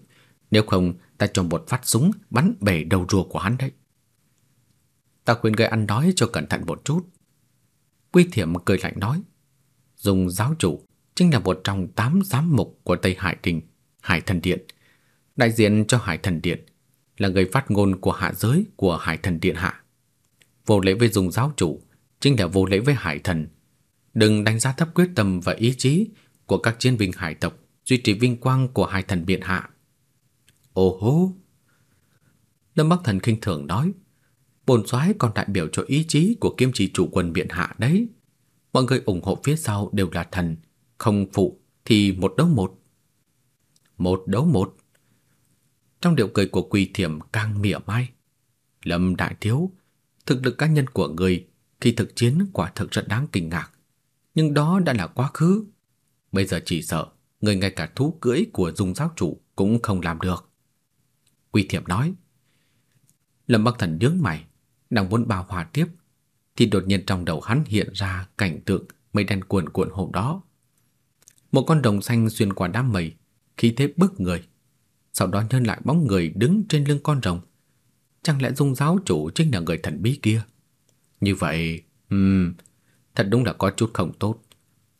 nếu không ta cho một phát súng bắn bể đầu rùa của hắn đấy. Ta khuyên ngươi ăn nói cho cẩn thận một chút. Quy Thiểm cười lạnh nói, dùng giáo chủ chính là một trong tám giám mục của Tây Hải Kinh, Hải Thần Điện. Đại diện cho Hải Thần Điện là người phát ngôn của hạ giới của Hải Thần Điện hạ. Vô lễ với dùng giáo chủ chính là vô lễ với Hải Thần. Đừng đánh giá thấp quyết tâm và ý chí của các chiến binh hải tộc duy trì vinh quang của Hải Thần Điện hạ. Ô hô! Lâm Bắc Thần khinh thường nói, bồn soái còn đại biểu cho ý chí của kiêm chỉ chủ quân biện hạ đấy. Mọi người ủng hộ phía sau đều là thần, không phụ thì một đấu một. Một đấu một. Trong điệu cười của Quỳ Thiểm càng mỉa mai. Lâm đại thiếu, thực lực cá nhân của người khi thực chiến quả thực rất đáng kinh ngạc. Nhưng đó đã là quá khứ. Bây giờ chỉ sợ người ngay cả thú cưỡi của dung giáo chủ cũng không làm được. quỳ Thiểm nói. Lâm Bắc Thần nhướng mày, đang muốn bao hòa tiếp, thì đột nhiên trong đầu hắn hiện ra cảnh tượng mây đen cuộn cuộn hôm đó. Một con rồng xanh xuyên qua đám mây, khí thế bức người. Sau đó nhân lại bóng người đứng trên lưng con rồng. Chẳng lẽ dung giáo chủ chính là người thần bí kia? Như vậy, um, thật đúng là có chút không tốt.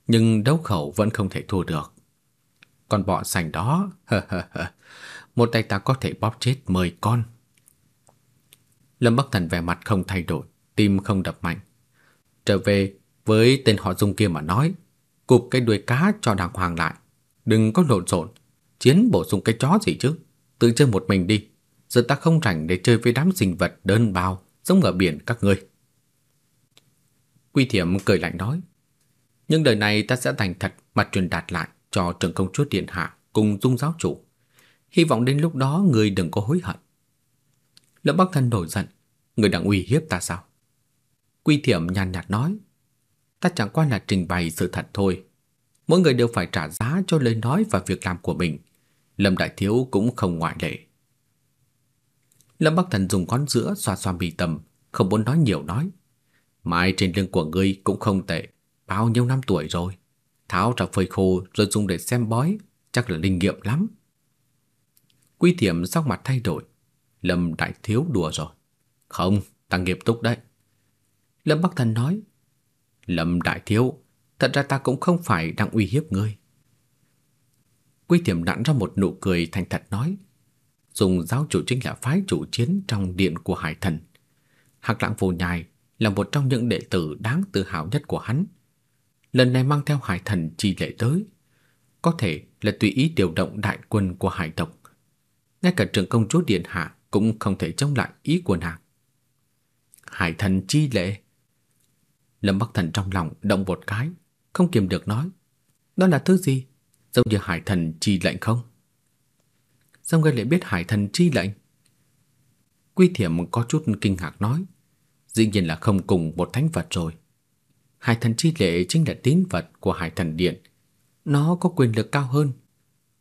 Nhưng đấu khẩu vẫn không thể thua được. Con bọ xanh đó, một tay ta có thể bóp chết 10 con. Lâm Bắc Thần vẻ mặt không thay đổi, tim không đập mạnh. Trở về với tên họ Dung kia mà nói, cụp cái đuôi cá cho đàng hoàng lại, đừng có lộn xộn, chiến bổ sung cái chó gì chứ, tự chơi một mình đi, giờ ta không rảnh để chơi với đám sinh vật đơn bào giống ở biển các ngươi. Quy Thiểm cười lạnh nói, nhưng đời này ta sẽ thành thật mà truyền đạt lại cho trưởng công chúa điện hạ cùng dung giáo chủ. Hy vọng đến lúc đó người đừng có hối hận. Lâm Bắc Thần nổi giận, người đang uy hiếp ta sao? Quy Thiểm nhàn nhạt nói, ta chẳng qua là trình bày sự thật thôi. Mỗi người đều phải trả giá cho lời nói và việc làm của mình. Lâm Đại Thiếu cũng không ngoại lệ. Lâm Bắc Thần dùng con giữa xoa xoa bì tầm, không muốn nói nhiều nói. Mai trên lưng của ngươi cũng không tệ, bao nhiêu năm tuổi rồi. Tháo ra phơi khô rồi dùng để xem bói, chắc là linh nghiệm lắm. Quy Thiểm sắc mặt thay đổi. Lâm Đại Thiếu đùa rồi. Không, ta nghiêm túc đấy. Lâm Bắc Thần nói. Lâm Đại Thiếu, thật ra ta cũng không phải đang uy hiếp ngươi. Quy tiềm nặn ra một nụ cười thành thật nói. Dùng giáo chủ chính là phái chủ chiến trong điện của Hải Thần. Hạc Lãng Vô Nhai là một trong những đệ tử đáng tự hào nhất của hắn. Lần này mang theo Hải Thần chi lệ tới, có thể là tùy ý điều động đại quân của hải tộc. Ngay cả trưởng công chúa Điện Hạ cũng không thể chống lại ý của nàng. Hải thần chi lệ. Lâm Bắc Thần trong lòng động một cái, không kiềm được nói. Đó là thứ gì? Giống như hải thần chi lệnh không? Sao ngươi lại biết hải thần chi lệnh? Quy Thiểm có chút kinh ngạc nói. Dĩ nhiên là không cùng một thánh vật rồi. Hải thần chi lệ chính là tín vật của hải thần điện. Nó có quyền lực cao hơn.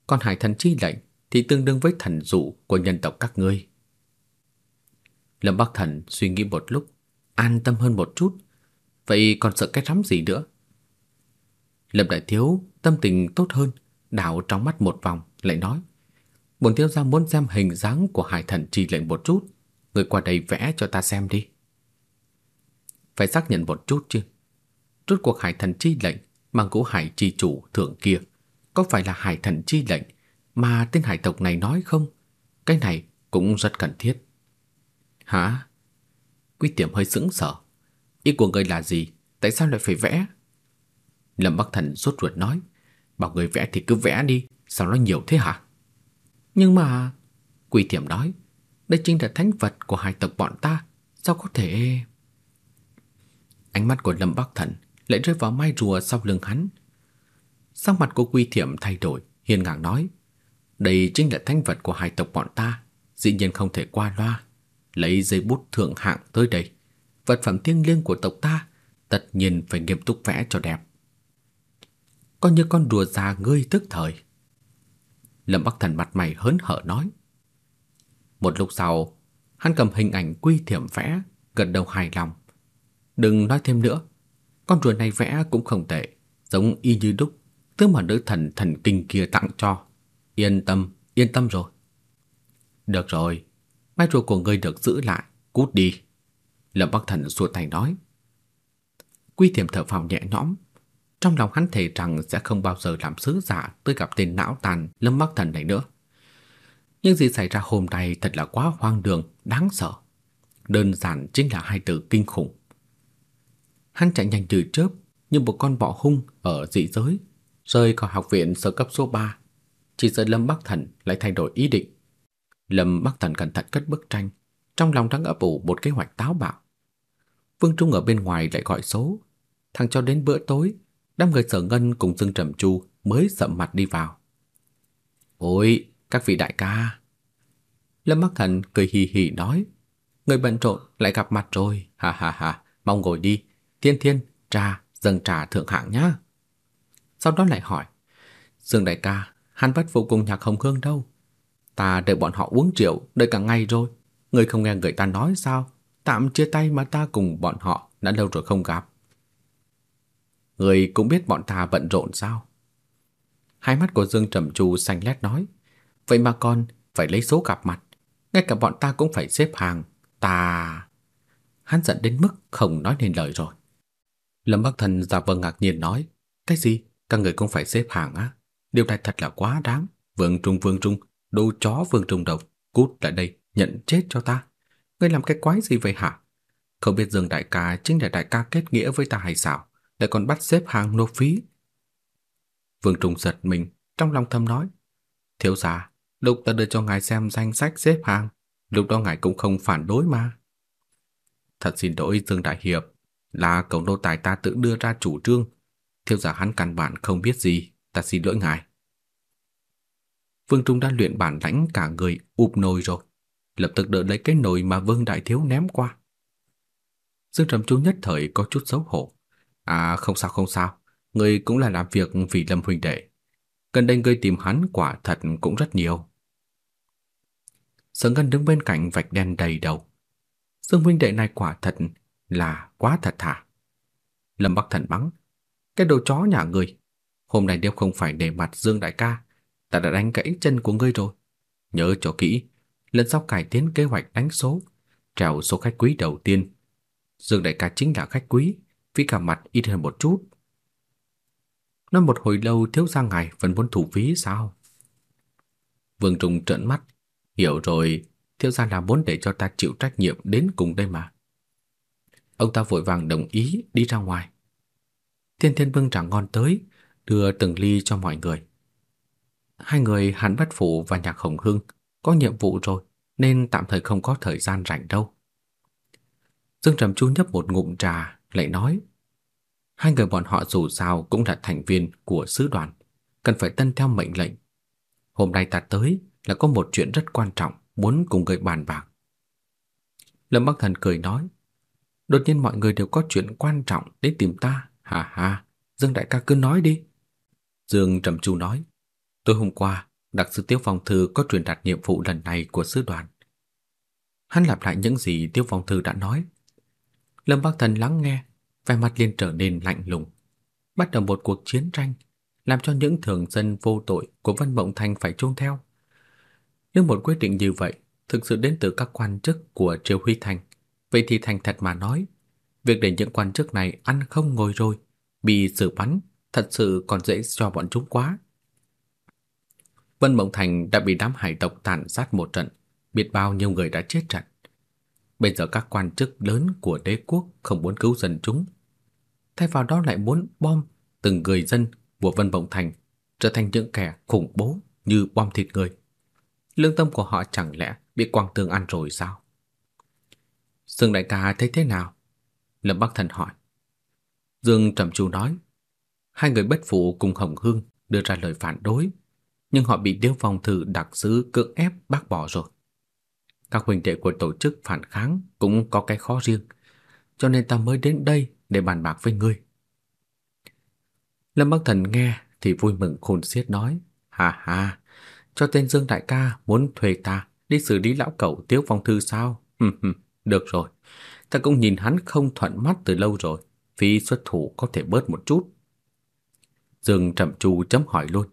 Còn hải thần chi lệnh thì tương đương với thần dụ của nhân tộc các ngươi. Lâm Bắc Thần suy nghĩ một lúc, an tâm hơn một chút. Vậy còn sợ cái rắm gì nữa? Lâm Đại Thiếu tâm tình tốt hơn, đảo trong mắt một vòng, lại nói. Bồn thiếu gia muốn xem hình dáng của hải thần trì lệnh một chút. Người qua đây vẽ cho ta xem đi. Phải xác nhận một chút chứ. Rốt cuộc hải thần chi lệnh mang cũ hải chi chủ thượng kia có phải là hải thần chi lệnh mà tên hải tộc này nói không? Cái này cũng rất cần thiết. Hả? Quy tiệm hơi sững sờ. Ý của người là gì? Tại sao lại phải vẽ? Lâm Bắc Thần sốt ruột nói. Bảo người vẽ thì cứ vẽ đi. Sao nó nhiều thế hả? Nhưng mà... Quy tiệm nói. Đây chính là thánh vật của hai tộc bọn ta. Sao có thể... Ánh mắt của Lâm Bắc Thần lại rơi vào mai rùa sau lưng hắn. Sắc mặt của Quy Thiểm thay đổi, hiên ngang nói: "Đây chính là thánh vật của hai tộc bọn ta, dĩ nhiên không thể qua loa lấy giấy bút thượng hạng tới đây. Vật phẩm thiêng liêng của tộc ta, tất nhiên phải nghiêm túc vẽ cho đẹp. Coi như con đùa già ngươi tức thời. Lâm Bắc Thần mặt mày hớn hở nói. Một lúc sau, hắn cầm hình ảnh quy thiểm vẽ, gật đầu hài lòng. Đừng nói thêm nữa, con rùa này vẽ cũng không tệ, giống y như đúc, tức mà nữ thần thần kinh kia tặng cho. Yên tâm, yên tâm rồi. Được rồi, mai rùa của ngươi được giữ lại, cút đi. Lâm Bắc Thần xua tay nói. Quy thiểm thở phào nhẹ nhõm, trong lòng hắn thề rằng sẽ không bao giờ làm sứ giả tới gặp tên não tàn Lâm Bắc Thần này nữa. Nhưng gì xảy ra hôm nay thật là quá hoang đường, đáng sợ. Đơn giản chính là hai từ kinh khủng. Hắn chạy nhanh từ chớp như một con bọ hung ở dị giới, rơi khỏi học viện sơ cấp số 3. Chỉ sợ Lâm Bắc Thần lại thay đổi ý định. Lâm Bắc Thần cẩn thận cất bức tranh, trong lòng đang ấp ủ một kế hoạch táo bạo. Vương Trung ở bên ngoài lại gọi số, thằng cho đến bữa tối Đám người sở ngân cùng Dương Trầm Chu mới sậm mặt đi vào. Ôi, các vị đại ca. Lâm Bắc Thần cười hì hì nói. Người bận rộn lại gặp mặt rồi. Ha ha ha, mong ngồi đi. Thiên thiên, trà, dâng trà thượng hạng nhá. Sau đó lại hỏi. Dương đại ca, hắn bất phụ cùng nhạc hồng hương đâu? Ta đợi bọn họ uống rượu, đợi cả ngày rồi. Người không nghe người ta nói sao? Tạm chia tay mà ta cùng bọn họ đã lâu rồi không gặp. Người cũng biết bọn ta bận rộn sao? Hai mắt của Dương Trầm Chu xanh lét nói. Vậy mà con phải lấy số gặp mặt. Ngay cả bọn ta cũng phải xếp hàng. Ta... Hắn giận đến mức không nói nên lời rồi. Lâm Bắc Thần giả vờ ngạc nhiên nói. Cái gì? Các người cũng phải xếp hàng á? Điều này thật là quá đáng. Vương Trung Vương Trung, đồ chó Vương Trung độc. Cút lại đây, nhận chết cho ta. Ngươi làm cái quái gì vậy hả? Không biết Dương Đại ca chính là đại ca kết nghĩa với ta hay sao? lại còn bắt xếp hàng nộp phí. Vương Trung giật mình, trong lòng thầm nói, thiếu gia, lúc ta đưa cho ngài xem danh sách xếp hàng, lúc đó ngài cũng không phản đối mà. Thật xin lỗi Dương Đại Hiệp, là cậu nô tài ta tự đưa ra chủ trương, thiếu gia hắn căn bản không biết gì, ta xin lỗi ngài. Vương Trung đã luyện bản lãnh cả người ụp nồi rồi, lập tức đỡ lấy cái nồi mà Vương Đại Thiếu ném qua. Dương Trầm Chu nhất thời có chút xấu hổ. À không sao không sao, người cũng là làm việc vì Lâm Huỳnh đệ. Gần đây người tìm hắn quả thật cũng rất nhiều. Sở Ngân đứng bên cạnh vạch đen đầy đầu. Dương huynh đệ này quả thật là quá thật thà. Lâm Bắc Thần mắng, cái đồ chó nhà người. hôm nay nếu không phải để mặt Dương đại ca, ta đã đánh gãy chân của ngươi rồi. Nhớ cho kỹ, lần sau cải tiến kế hoạch đánh số, trèo số khách quý đầu tiên. Dương đại ca chính là khách quý, phí cả mặt ít hơn một chút. Nói một hồi lâu thiếu gia ngài vẫn muốn thủ phí sao? Vương Trung trợn mắt, hiểu rồi, thiếu gia là muốn để cho ta chịu trách nhiệm đến cùng đây mà. Ông ta vội vàng đồng ý đi ra ngoài. Thiên Thiên Vương trà ngon tới, đưa từng ly cho mọi người. Hai người Hàn Bất Phụ và Nhạc Hồng Hưng có nhiệm vụ rồi, nên tạm thời không có thời gian rảnh đâu. Dương Trầm Chu nhấp một ngụm trà, lại nói hai người bọn họ dù sao cũng là thành viên của sứ đoàn, cần phải tân theo mệnh lệnh. Hôm nay ta tới là có một chuyện rất quan trọng muốn cùng người bàn bạc. Lâm Bắc Thần cười nói, đột nhiên mọi người đều có chuyện quan trọng đến tìm ta, hà hà, Dương đại ca cứ nói đi. Dương Trầm Chu nói, tối hôm qua, đặc sư Tiêu Phong Thư có truyền đạt nhiệm vụ lần này của sứ đoàn. Hắn lặp lại những gì Tiêu Phong Thư đã nói, Lâm Bắc Thần lắng nghe, vẻ mặt liền trở nên lạnh lùng. Bắt đầu một cuộc chiến tranh, làm cho những thường dân vô tội của Vân Mộng Thành phải chôn theo. Nếu một quyết định như vậy thực sự đến từ các quan chức của Triều Huy Thành, vậy thì thành thật mà nói, việc để những quan chức này ăn không ngồi rồi, bị xử bắn, thật sự còn dễ cho bọn chúng quá. Vân Mộng Thành đã bị đám hải tộc tàn sát một trận, biết bao nhiêu người đã chết trận. Bây giờ các quan chức lớn của đế quốc không muốn cứu dân chúng, thay vào đó lại muốn bom từng người dân của Vân Mộng Thành trở thành những kẻ khủng bố như bom thịt người. Lương tâm của họ chẳng lẽ bị quang tương ăn rồi sao? Dương đại ca thấy thế nào? Lâm Bắc Thần hỏi. Dương Trầm Chu nói, hai người bất phụ cùng Hồng Hương đưa ra lời phản đối, nhưng họ bị Tiêu phòng Thư đặc sứ cưỡng ép bác bỏ rồi. Các huynh đệ của tổ chức phản kháng cũng có cái khó riêng, cho nên ta mới đến đây để bàn bạc với ngươi. Lâm Bắc Thần nghe thì vui mừng khôn xiết nói, ha ha, cho tên Dương đại ca muốn thuê ta đi xử lý lão cẩu Tiếu Phong Thư sao? Được rồi, ta cũng nhìn hắn không thuận mắt từ lâu rồi, phí xuất thủ có thể bớt một chút. Dương trầm trù chấm hỏi luôn.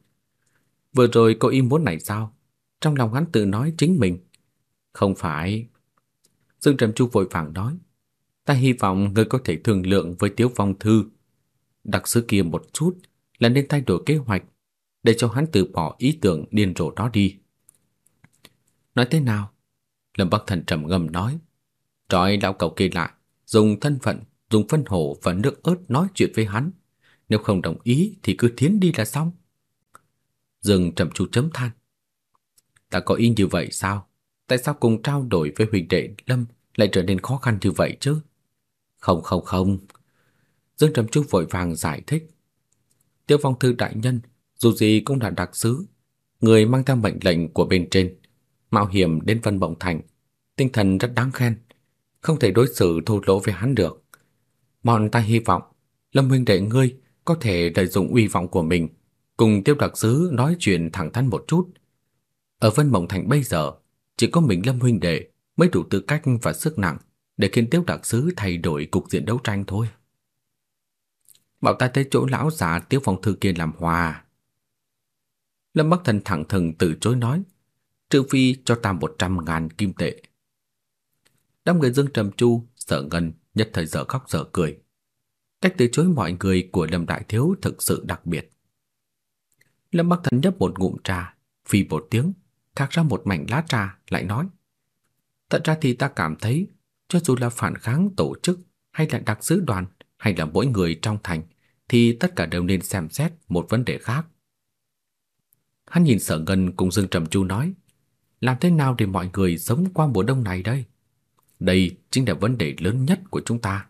Vừa rồi cô ý muốn này sao? Trong lòng hắn tự nói chính mình. Không phải. Dương trầm chu vội vàng nói. Ta hy vọng ngươi có thể thương lượng với Tiếu Phong Thư. Đặc sứ kia một chút là nên thay đổi kế hoạch để cho hắn từ bỏ ý tưởng điên rồ đó đi. Nói thế nào? Lâm Bắc Thần trầm ngâm nói. Trói lão cậu kia lại, dùng thân phận, dùng phân hổ và nước ớt nói chuyện với hắn. Nếu không đồng ý thì cứ thiến đi là xong. Dương trầm chú chấm than. Ta có ý như vậy sao? Tại sao cùng trao đổi với huynh đệ Lâm lại trở nên khó khăn như vậy chứ? Không không không. Dương trầm chú vội vàng giải thích. Tiêu phong thư đại nhân, dù gì cũng là đặc sứ, người mang theo mệnh lệnh của bên trên, mạo hiểm đến Vân Bộng Thành, tinh thần rất đáng khen, không thể đối xử thô lỗ với hắn được. Bọn ta hy vọng Lâm huynh đệ ngươi có thể lợi dụng uy vọng của mình, cùng Tiêu đặc sứ nói chuyện thẳng thắn một chút. Ở Vân Mộng Thành bây giờ, chỉ có mình Lâm huynh đệ mới đủ tư cách và sức nặng để khiến Tiêu đặc sứ thay đổi cục diện đấu tranh thôi. Bảo ta tới chỗ lão già Tiêu phòng thư kia làm hòa. Lâm Bắc Thần thẳng thừng từ chối nói, trừ phi cho ta một trăm ngàn kim tệ. Đám người Dương Trầm Chu, Sở Ngân nhất thời giờ khóc giờ cười. Cách từ chối mọi người của Lâm Đại Thiếu thực sự đặc biệt. Lâm Bắc Thần nhấp một ngụm trà, phi một tiếng, khạc ra một mảnh lá trà, lại nói. Thật ra thì ta cảm thấy, cho dù là phản kháng tổ chức, hay là đặc sứ đoàn, hay là mỗi người trong thành, thì tất cả đều nên xem xét một vấn đề khác. Hắn nhìn Sở Ngân cùng Dương Trầm Chu nói, làm thế nào để mọi người sống qua mùa đông này đây? Đây chính là vấn đề lớn nhất của chúng ta.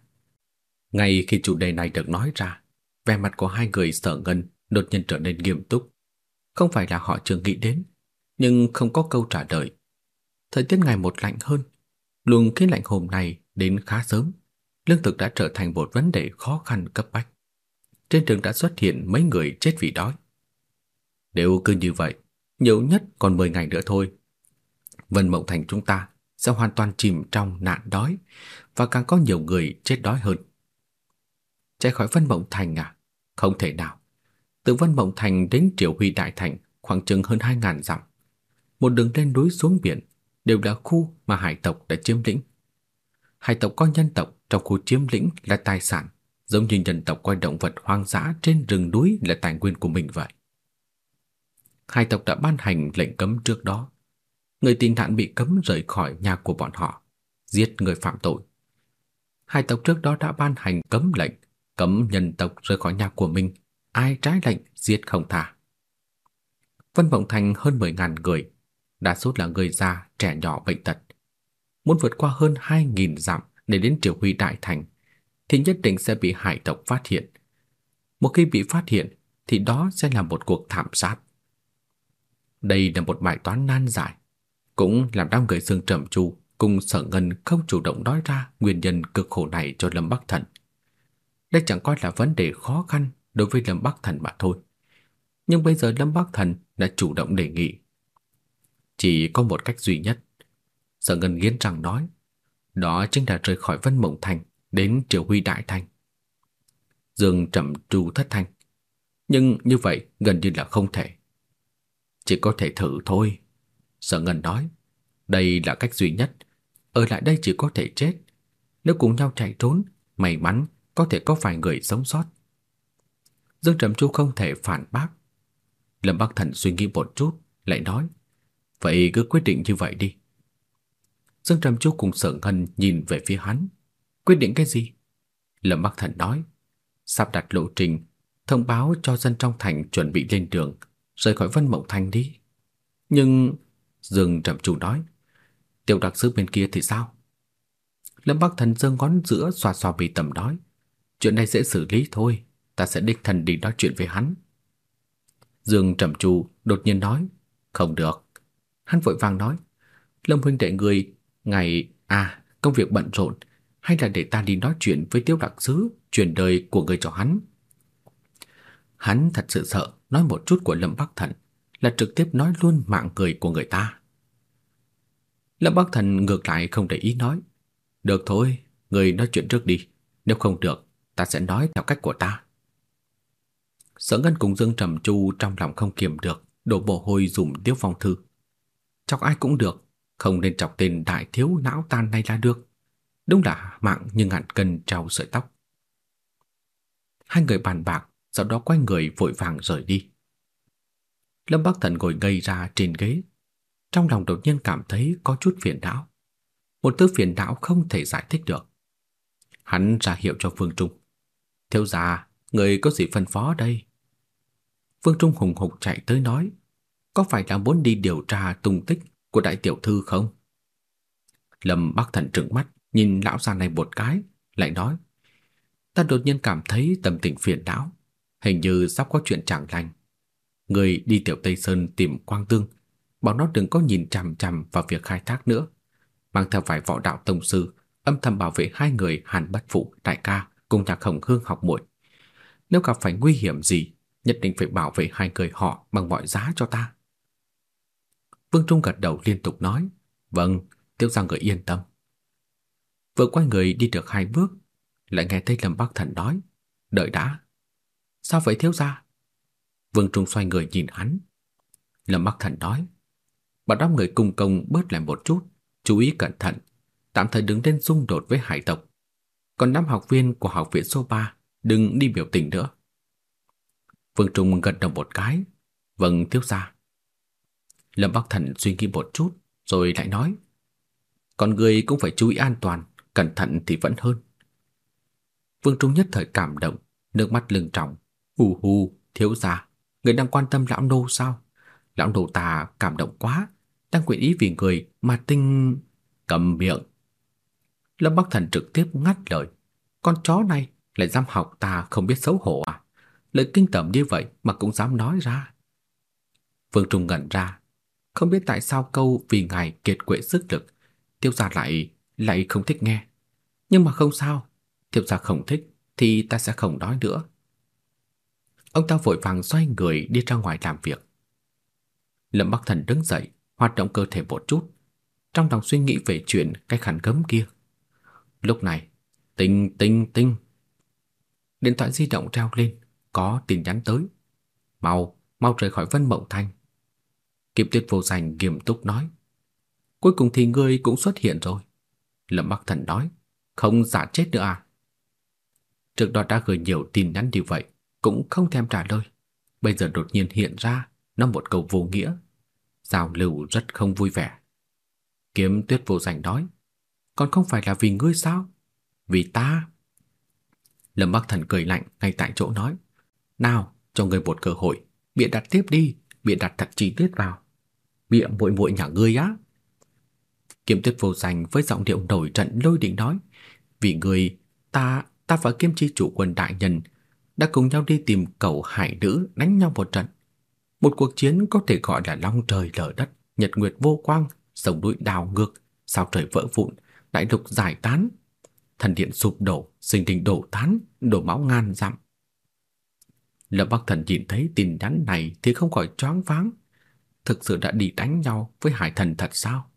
Ngay khi chủ đề này được nói ra, vẻ mặt của hai người Sở Ngân đột nhiên trở nên nghiêm túc. Không phải là họ chưa nghĩ đến, nhưng không có câu trả lời. Thời tiết ngày một lạnh hơn, luồng khí lạnh hôm nay đến khá sớm, lương thực đã trở thành một vấn đề khó khăn cấp bách. Trên đường đã xuất hiện mấy người chết vì đói. Nếu cứ như vậy, nhiều nhất còn 10 ngày nữa thôi. Vân Mộng Thành chúng ta sẽ hoàn toàn chìm trong nạn đói và càng có nhiều người chết đói hơn. Chạy khỏi Vân Mộng Thành à? Không thể nào. Từ Vân Mộng Thành đến Triệu Huy Đại Thành khoảng chừng hơn 2.000 dặm. Một đường lên núi xuống biển đều là khu mà hải tộc đã chiếm lĩnh. Hải tộc coi nhân tộc trong khu chiếm lĩnh là tài sản, giống như nhân tộc coi động vật hoang dã trên rừng núi là tài nguyên của mình vậy. Hải tộc đã ban hành lệnh cấm trước đó. Người tị nạn bị cấm rời khỏi nhà của bọn họ, giết người phạm tội. Hải tộc trước đó đã ban hành cấm lệnh cấm nhân tộc rời khỏi nhà của mình, ai trái lệnh giết không tha. Vân Vọng Thành hơn 10.000 người, đa số là người già, trẻ nhỏ bệnh tật. Muốn vượt qua hơn 2.000 dặm để đến Triều Huy Đại Thành, thì nhất định sẽ bị hải tộc phát hiện. Một khi bị phát hiện, thì đó sẽ là một cuộc thảm sát. Đây là một bài toán nan giải, cũng làm đám người xương Trầm Chu cùng Sở Ngân không chủ động nói ra nguyên nhân cực khổ này cho Lâm Bắc Thần. Đây chẳng coi là vấn đề khó khăn đối với Lâm Bắc Thần mà thôi. Nhưng bây giờ Lâm Bắc Thần đã chủ động đề nghị. Chỉ có một cách duy nhất. Sở Ngân nghiến răng nói, đó chính là rời khỏi Vân Mộng Thành đến Triều Huy Đại Thành. Dương trầm tru thất thanh. Nhưng như vậy gần như là không thể. Chỉ có thể thử thôi. Sở Ngân nói, đây là cách duy nhất. Ở lại đây chỉ có thể chết. Nếu cùng nhau chạy trốn, may mắn có thể có vài người sống sót. Dương Trầm Chu không thể phản bác. Lâm Bắc Thần suy nghĩ một chút, lại nói, vậy cứ quyết định như vậy đi. Dương Trầm Chu cùng Sở Ngân nhìn về phía hắn. Quyết định cái gì? Lâm Bắc Thần nói, sắp đặt lộ trình, thông báo cho dân trong thành chuẩn bị lên đường, rời khỏi Vân Mộng Thành đi. Nhưng Dương Trầm Chu nói, tiểu đặc sứ bên kia thì sao? Lâm Bắc Thần giơ ngón giữa xoa xoa bị tầm nói, Chuyện này dễ xử lý thôi, ta sẽ đích thân đi nói chuyện với hắn. Dương Trầm Chu đột nhiên nói, không được. Hắn vội vàng nói, Lâm huynh đệ người, ngày à, công việc bận rộn, hay là để ta đi nói chuyện với Tiêu đặc sứ, truyền đời của người cho hắn. Hắn thật sự sợ nói một chút của Lâm Bắc Thần là trực tiếp nói luôn mạng người của người ta. Lâm Bắc Thần ngược lại không để ý nói, "Được thôi, người nói chuyện trước đi, nếu không được, ta sẽ nói theo cách của ta." Sở Ngân cùng Dương Trầm Chu trong lòng không kiềm được, đổ mồ hôi dùm Tiêu Phong thư. Chọc ai cũng được, không nên chọc tên đại thiếu não tan này là được. Đúng là mạng như ngàn cân treo sợi tóc. Hai người bàn bạc, sau đó quay người vội vàng rời đi. Lâm Bắc Thần ngồi ngây ra trên ghế, trong lòng đột nhiên cảm thấy có chút phiền não. Một thứ phiền não không thể giải thích được. Hắn ra hiệu cho phương Trung. Thiếu gia, người có gì phân phó đây? Vương Trung hùng hục chạy tới nói, có phải là muốn đi điều tra tung tích của đại tiểu thư không? Lâm Bắc Thần trừng mắt, nhìn lão già này một cái, lại nói, ta đột nhiên cảm thấy tâm tình phiền não, hình như sắp có chuyện chẳng lành. Người đi tiểu Tây Sơn tìm Quang Tương, bảo nó đừng có nhìn chằm chằm vào việc khai thác nữa, mang theo vài võ đạo tông sư, âm thầm bảo vệ hai người Hàn Bất Phụ đại ca cùng Nhạc Hồng Hương học muội. Nếu gặp phải nguy hiểm gì, nhất định phải bảo vệ hai người họ bằng mọi giá cho ta. Vương Trung gật đầu liên tục nói, "Vâng, tiêu gia người yên tâm." Vừa quay người đi được hai bước, lại nghe thấy Lâm Bắc Thần nói, "Đợi đã." "Sao vậy thiếu gia?" Vương Trung xoay người nhìn hắn. Lâm Bắc Thần nói, "Bảo đám người cùng công bớt lại một chút, chú ý cẩn thận, tạm thời đứng lên xung đột với hải tộc. Còn đám học viên của học viện số 3 đừng đi biểu tình nữa." Vương Trung gật đầu một cái, "Vâng, thiếu gia." Lâm Bắc Thần suy nghĩ một chút, rồi lại nói, "Con người cũng phải chú ý an toàn, cẩn thận thì vẫn hơn." Vương Trung nhất thời cảm động, nước mắt lưng tròng, "Hù hù, thiếu gia, người đang quan tâm lão nô sao? Lão nô ta cảm động quá, đang nguyện ý vì người mà tinh cầm miệng." Lâm Bắc Thần trực tiếp ngắt lời, "Con chó này lại dám học ta không biết xấu hổ à? Lời kinh tởm như vậy mà cũng dám nói ra." Vương Trung ngẩn ra, không biết tại sao câu vì ngài kiệt quệ sức lực, tiêu gia lại lại không thích nghe. Nhưng mà không sao, tiêu gia không thích thì ta sẽ không nói nữa. Ông ta vội vàng xoay người đi ra ngoài làm việc. Lâm Bắc Thần đứng dậy, hoạt động cơ thể một chút, trong lòng suy nghĩ về chuyện cái khăn gấm kia. Lúc này, tinh tinh tinh. Điện thoại di động reo lên, có tin nhắn tới. Mau, mau rời khỏi Vân Mộng Thành. Kiếm Tuyết vô danh nghiêm túc nói. Cuối cùng thì ngươi cũng xuất hiện rồi. Lâm Bắc Thần nói, không giả chết nữa à? Trước đó đã gửi nhiều tin nhắn như vậy, cũng không thèm trả lời. Bây giờ đột nhiên hiện ra, nó một câu vô nghĩa. Giao lưu rất không vui vẻ. Kiếm Tuyết vô danh nói, còn không phải là vì ngươi sao? Vì ta. Lâm Bắc Thần cười lạnh ngay tại chỗ nói, nào, cho ngươi một cơ hội, bịa đặt tiếp đi, bịa đặt thật chi tiết vào bịa muội muội nhà ngươi á. Kiếm Tuyết vô danh với giọng điệu nổi trận lôi đình nói, vì người ta ta và Kiếm chi chủ quân đại nhân đã cùng nhau đi tìm cậu hải nữ đánh nhau một trận. Một cuộc chiến có thể gọi là long trời lở đất, nhật nguyệt vô quang, sông núi đào ngược, sao trời vỡ vụn, đại lục giải tán, thần điện sụp đổ, sinh đình đổ tán, đổ máu ngàn dặm. Lâm Bắc Thần nhìn thấy tin nhắn này thì không khỏi choáng váng, thực sự đã đi đánh nhau với hải thần thật sao?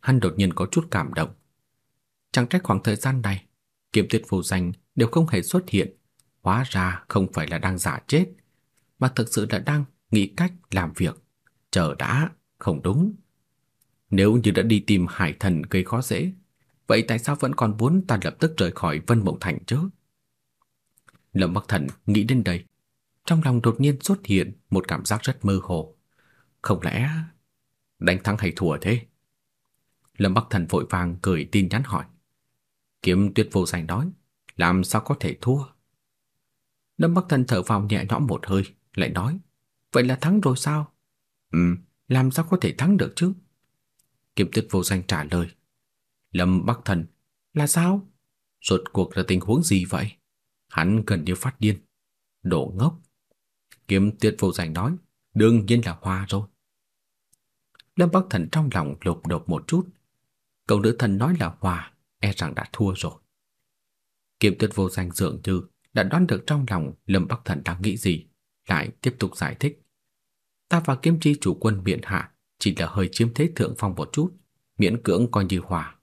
Hắn đột nhiên có chút cảm động. Chẳng trách khoảng thời gian này, kiếm tuyệt vô danh đều không hề xuất hiện, hóa ra không phải là đang giả chết, mà thực sự là đang nghĩ cách làm việc. Chờ đã, không đúng. Nếu như đã đi tìm hải thần gây khó dễ, vậy tại sao vẫn còn muốn ta lập tức rời khỏi Vân Mộng Thành chứ? Lâm Bắc Thần nghĩ đến đây, trong lòng đột nhiên xuất hiện một cảm giác rất mơ hồ. Không lẽ đánh thắng hay thua thế? Lâm Bắc Thần vội vàng gửi tin nhắn hỏi. Kiếm Tuyết vô danh nói, làm sao có thể thua? Lâm Bắc Thần thở vào nhẹ nhõm một hơi, lại nói, vậy là thắng rồi sao? Ừm, làm sao có thể thắng được chứ? Kiếm Tuyết vô danh trả lời. Lâm Bắc Thần, là sao? Rốt cuộc là tình huống gì vậy? Hắn gần như phát điên. Đổ ngốc. Kiếm Tuyết vô danh nói, đương nhiên là hoa rồi. Lâm Bắc Thần trong lòng lột đột một chút. Cậu nữ thần nói là hòa, e rằng đã thua rồi. Kiếm tuyệt vô danh dường như đã đoán được trong lòng Lâm Bắc Thần đang nghĩ gì, lại tiếp tục giải thích. Ta và kiếm chi chủ quân biện hạ chỉ là hơi chiếm thế thượng phong một chút, miễn cưỡng coi như hòa.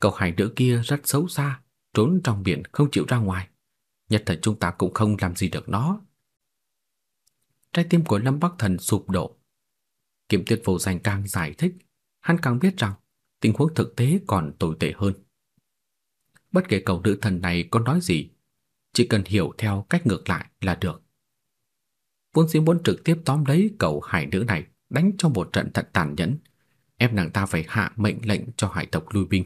Cậu hải nữ kia rất xấu xa, trốn trong biển không chịu ra ngoài. Nhất thời chúng ta cũng không làm gì được nó. Trái tim của Lâm Bắc Thần sụp đổ. Kiếm tuyệt vô danh càng giải thích, hắn càng biết rằng tình huống thực tế còn tồi tệ hơn. Bất kể cầu nữ thần này có nói gì, chỉ cần hiểu theo cách ngược lại là được. Vốn dĩ muốn trực tiếp tóm lấy cậu hải nữ này, đánh cho một trận thật tàn nhẫn, ép nàng ta phải hạ mệnh lệnh cho hải tộc lui binh,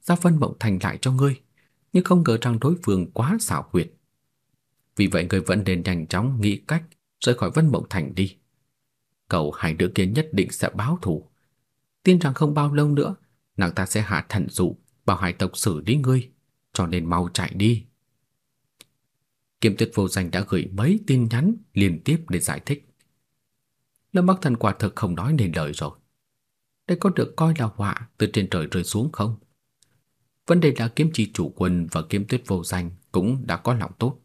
ra phân mộng thành lại cho ngươi, nhưng không ngờ rằng đối phương quá xảo quyệt. Vì vậy người vẫn nên nhanh chóng nghĩ cách rời khỏi Vân Mộng Thành đi. Cậu hải đứa kia nhất định sẽ báo thù. Tin rằng không bao lâu nữa, nàng ta sẽ hạ thần dụ bảo hải tộc xử lý ngươi, cho nên mau chạy đi. Kiếm Tuyết Vô Danh đã gửi mấy tin nhắn liên tiếp để giải thích. Lâm Bắc Thần quả thực không nói nên lời rồi. Đây có được coi là họa từ trên trời rơi xuống không? Vấn đề là kiếm chi chủ quân và kiếm tuyết vô danh cũng đã có lòng tốt.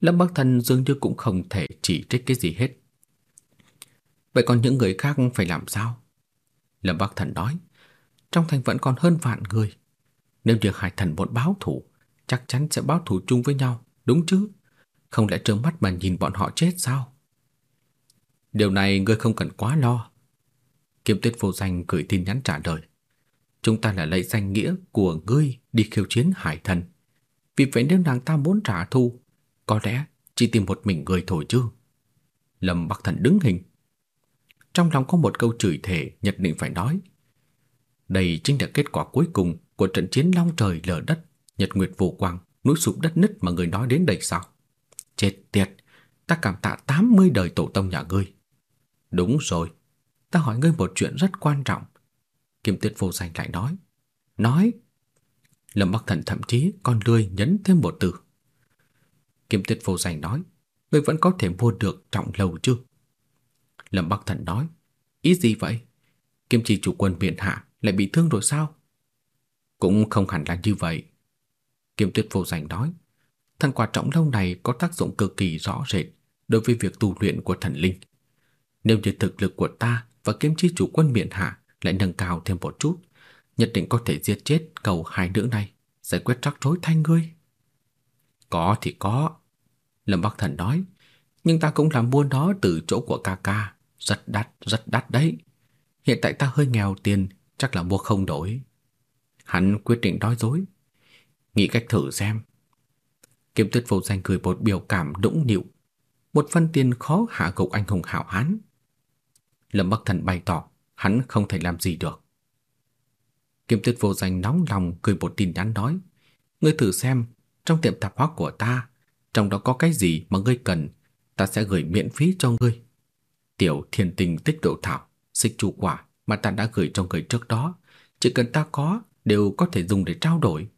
Lâm Bắc Thần dường như cũng không thể chỉ trích cái gì hết. Vậy còn những người khác phải làm sao? Lâm Bắc Thần nói, trong thành vẫn còn hơn vạn người. Nếu như hải thần muốn báo thủ, chắc chắn sẽ báo thủ chung với nhau, đúng chứ? Không lẽ trợn mắt mà nhìn bọn họ chết sao? Điều này ngươi không cần quá lo. Kiếm tuyết vô danh gửi tin nhắn trả lời. Chúng ta là lấy danh nghĩa của ngươi đi khiêu chiến hải thần. Vì vậy nếu nàng ta muốn trả thù, có lẽ chỉ tìm một mình người thôi chứ. Lâm Bắc Thần đứng hình. Trong lòng có một câu chửi thề nhất định phải nói. Đây chính là kết quả cuối cùng của trận chiến long trời lở đất, nhật nguyệt vô quang, núi sụp đất nứt mà người nói đến đây sao? Chết tiệt, ta cảm tạ 80 đời tổ tông nhà ngươi. Đúng rồi, ta hỏi ngươi một chuyện rất quan trọng. Kim Tuyết vô danh lại nói. Nói. Lâm Bắc Thần thậm chí còn lười nhấn thêm một từ. Kiếm Tuyết vô danh nói. Ngươi vẫn có thể mua được trọng lầu chứ? Lâm Bắc Thần nói. Ý gì vậy? Kim chỉ chủ quân miện hạ lại bị thương rồi sao? Cũng không hẳn là như vậy. Kim Tuyết vô danh nói. Thần quả trọng lâu này có tác dụng cực kỳ rõ rệt đối với việc tu luyện của thần linh. Nếu như thực lực của ta và kiếm chi chủ quân miện hạ lại nâng cao thêm một chút, nhất định có thể giết chết cầu hai nữ này, giải quyết rắc rối thanh ngươi. Có thì có, Lâm Bắc Thần nói, nhưng ta cũng làm buôn đó từ chỗ của ca ca, rất đắt, rất đắt đấy. Hiện tại ta hơi nghèo tiền, chắc là mua không đổi. Hắn quyết định nói dối. Nghĩ cách thử xem. Kiếm tuyết vô danh cười một biểu cảm đũng nịu. Một phân tiền khó hạ gục anh hùng hảo hán. Lâm Bắc Thần bày tỏ hắn không thể làm gì được. Kiếm tuyết vô danh nóng lòng cười một tin nhắn nói, ngươi thử xem, trong tiệm tạp hóa của ta, trong đó có cái gì mà ngươi cần, ta sẽ gửi miễn phí cho ngươi. Tiểu thiên tình tích độ thảo, xích chu quả mà ta đã gửi cho người trước đó, chỉ cần ta có, đều có thể dùng để trao đổi.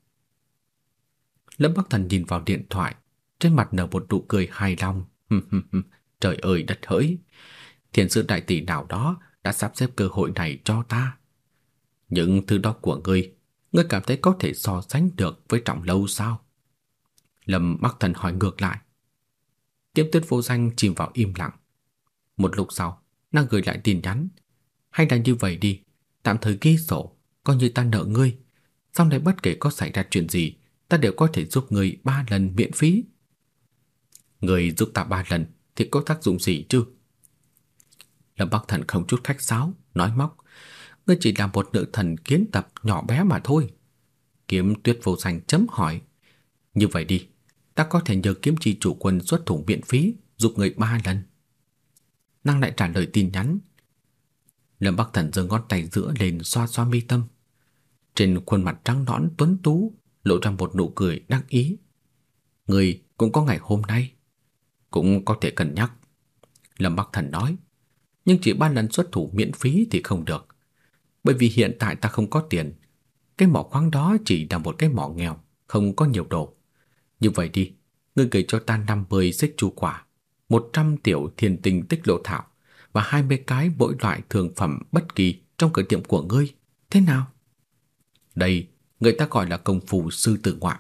Lâm Bắc Thần nhìn vào điện thoại, trên mặt nở một nụ cười hài lòng. Trời ơi đất hỡi, thiền sư đại tỷ nào đó đã sắp xếp cơ hội này cho ta. Những thứ đó của ngươi, ngươi cảm thấy có thể so sánh được với trọng lâu sao? Lâm Bắc Thần hỏi ngược lại. Kiếm tuyết vô danh chìm vào im lặng. Một lúc sau, nàng gửi lại tin nhắn. Hay là như vậy đi, tạm thời ghi sổ, coi như ta nợ ngươi. Sau này bất kể có xảy ra chuyện gì, ta đều có thể giúp ngươi ba lần miễn phí. Ngươi giúp ta ba lần thì có tác dụng gì chứ? Lâm Bắc Thần không chút khách sáo, nói móc. Ngươi chỉ là một nữ thần kiến tập nhỏ bé mà thôi. Kiếm tuyết vô danh chấm hỏi. Như vậy đi, ta có thể nhờ kiếm chi chủ quân xuất thủ viện phí, giúp người ba lần. Nàng lại trả lời tin nhắn. Lâm Bắc Thần giơ ngón tay giữa lên xoa xoa mi tâm. Trên khuôn mặt trắng nõn tuấn tú lộ ra một nụ cười đắc ý. Người cũng có ngày hôm nay, cũng có thể cân nhắc. Lâm Bắc Thần nói nhưng chỉ ba lần xuất thủ miễn phí thì không được. Bởi vì hiện tại ta không có tiền. Cái mỏ khoáng đó chỉ là một cái mỏ nghèo, không có nhiều đồ. Như vậy đi, ngươi gửi cho ta 50 xích chu quả, 100 tiểu thiên tinh tích lộ thảo và 20 cái mỗi loại thường phẩm bất kỳ trong cửa tiệm của ngươi. Thế nào? Đây, người ta gọi là công phu sư tử ngoạm.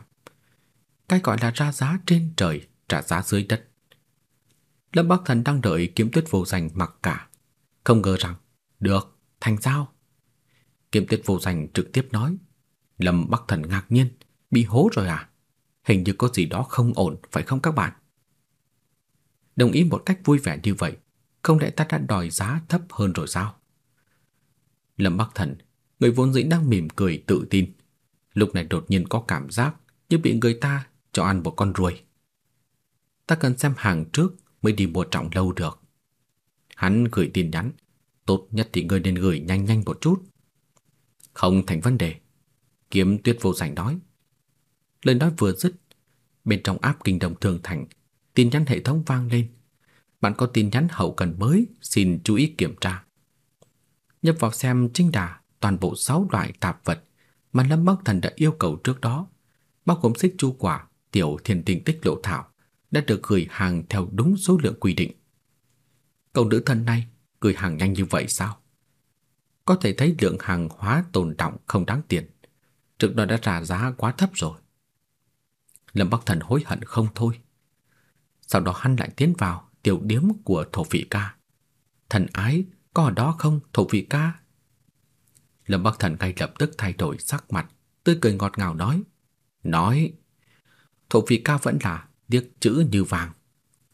Cái gọi là ra giá trên trời, trả giá dưới đất. Lâm Bắc Thần đang đợi kiếm tuyết vô danh mặc cả. Không ngờ rằng, được, thành giao. Kiếm tuyết vô danh trực tiếp nói. Lâm Bắc Thần ngạc nhiên, bị hố rồi à? Hình như có gì đó không ổn, phải không các bạn? Đồng ý một cách vui vẻ như vậy, không lẽ ta đã đòi giá thấp hơn rồi sao? Lâm Bắc Thần, người vốn dĩ đang mỉm cười tự tin, lúc này đột nhiên có cảm giác như bị người ta cho ăn một con ruồi. Ta cần xem hàng trước mới đi mua trọng lâu được. Hắn gửi tin nhắn, tốt nhất thì ngươi nên gửi nhanh nhanh một chút. Không thành vấn đề. Kiếm tuyết vô rảnh nói. Lời nói vừa dứt, bên trong áp kinh đồng thường thành, tin nhắn hệ thống vang lên. Bạn có tin nhắn hậu cần mới, xin chú ý kiểm tra. Nhập vào xem trinh đà toàn bộ 6 loại tạp vật mà Lâm Bắc Thần đã yêu cầu trước đó, bao gồm xích chu quả, tiểu thiên tinh tích lộ thảo, đã được gửi hàng theo đúng số lượng quy định. Cậu nữ thân này gửi hàng nhanh như vậy sao? Có thể thấy lượng hàng hóa tồn động không đáng tiền. Trước đó đã trả giá quá thấp rồi. Lâm Bắc Thần hối hận không thôi. Sau đó hắn lại tiến vào tiểu điếm của thổ phỉ ca. Thần ái, có ở đó không thổ phỉ ca? Lâm Bắc Thần ngay lập tức thay đổi sắc mặt, tươi cười ngọt ngào nói. Nói, thổ phỉ ca vẫn là điếc chữ như vàng.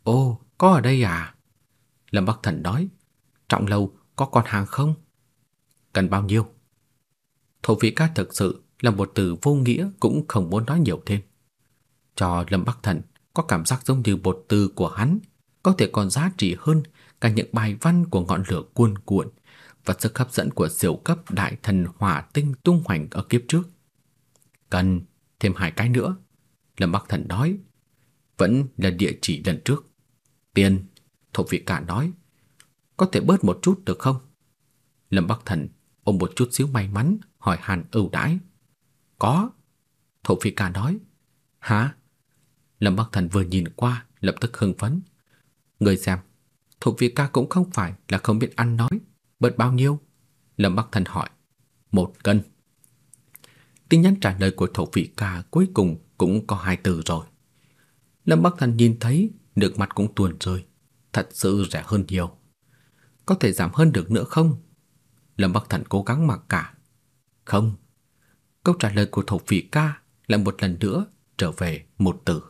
Ô, có ở đây à? Lâm Bắc Thần nói, trọng lâu có con hàng không? Cần bao nhiêu? Thổ phỉ ca thực sự là một từ vô nghĩa cũng không muốn nói nhiều thêm. Cho Lâm Bắc Thần có cảm giác giống như bột từ của hắn có thể còn giá trị hơn cả những bài văn của ngọn lửa cuồn cuộn và sức hấp dẫn của siêu cấp đại thần hỏa tinh tung hoành ở kiếp trước. Cần thêm hai cái nữa. Lâm Bắc Thần nói, vẫn là địa chỉ lần trước. Tiền, thổ vị cả nói, có thể bớt một chút được không? Lâm Bắc Thần ôm một chút xíu may mắn hỏi Hàn ưu đãi. Có. Thổ vị ca nói. Hả? Lâm Bắc Thần vừa nhìn qua lập tức hưng phấn. Người xem, thổ phi ca cũng không phải là không biết ăn nói. Bớt bao nhiêu? Lâm Bắc Thần hỏi. Một cân. Tin nhắn trả lời của thổ vị ca cuối cùng cũng có hai từ rồi. Lâm Bắc Thần nhìn thấy nước mặt cũng tuồn rơi. Thật sự rẻ hơn nhiều. Có thể giảm hơn được nữa không? Lâm Bắc Thần cố gắng mặc cả. Không. Câu trả lời của thổ vị ca lại một lần nữa trở về một từ.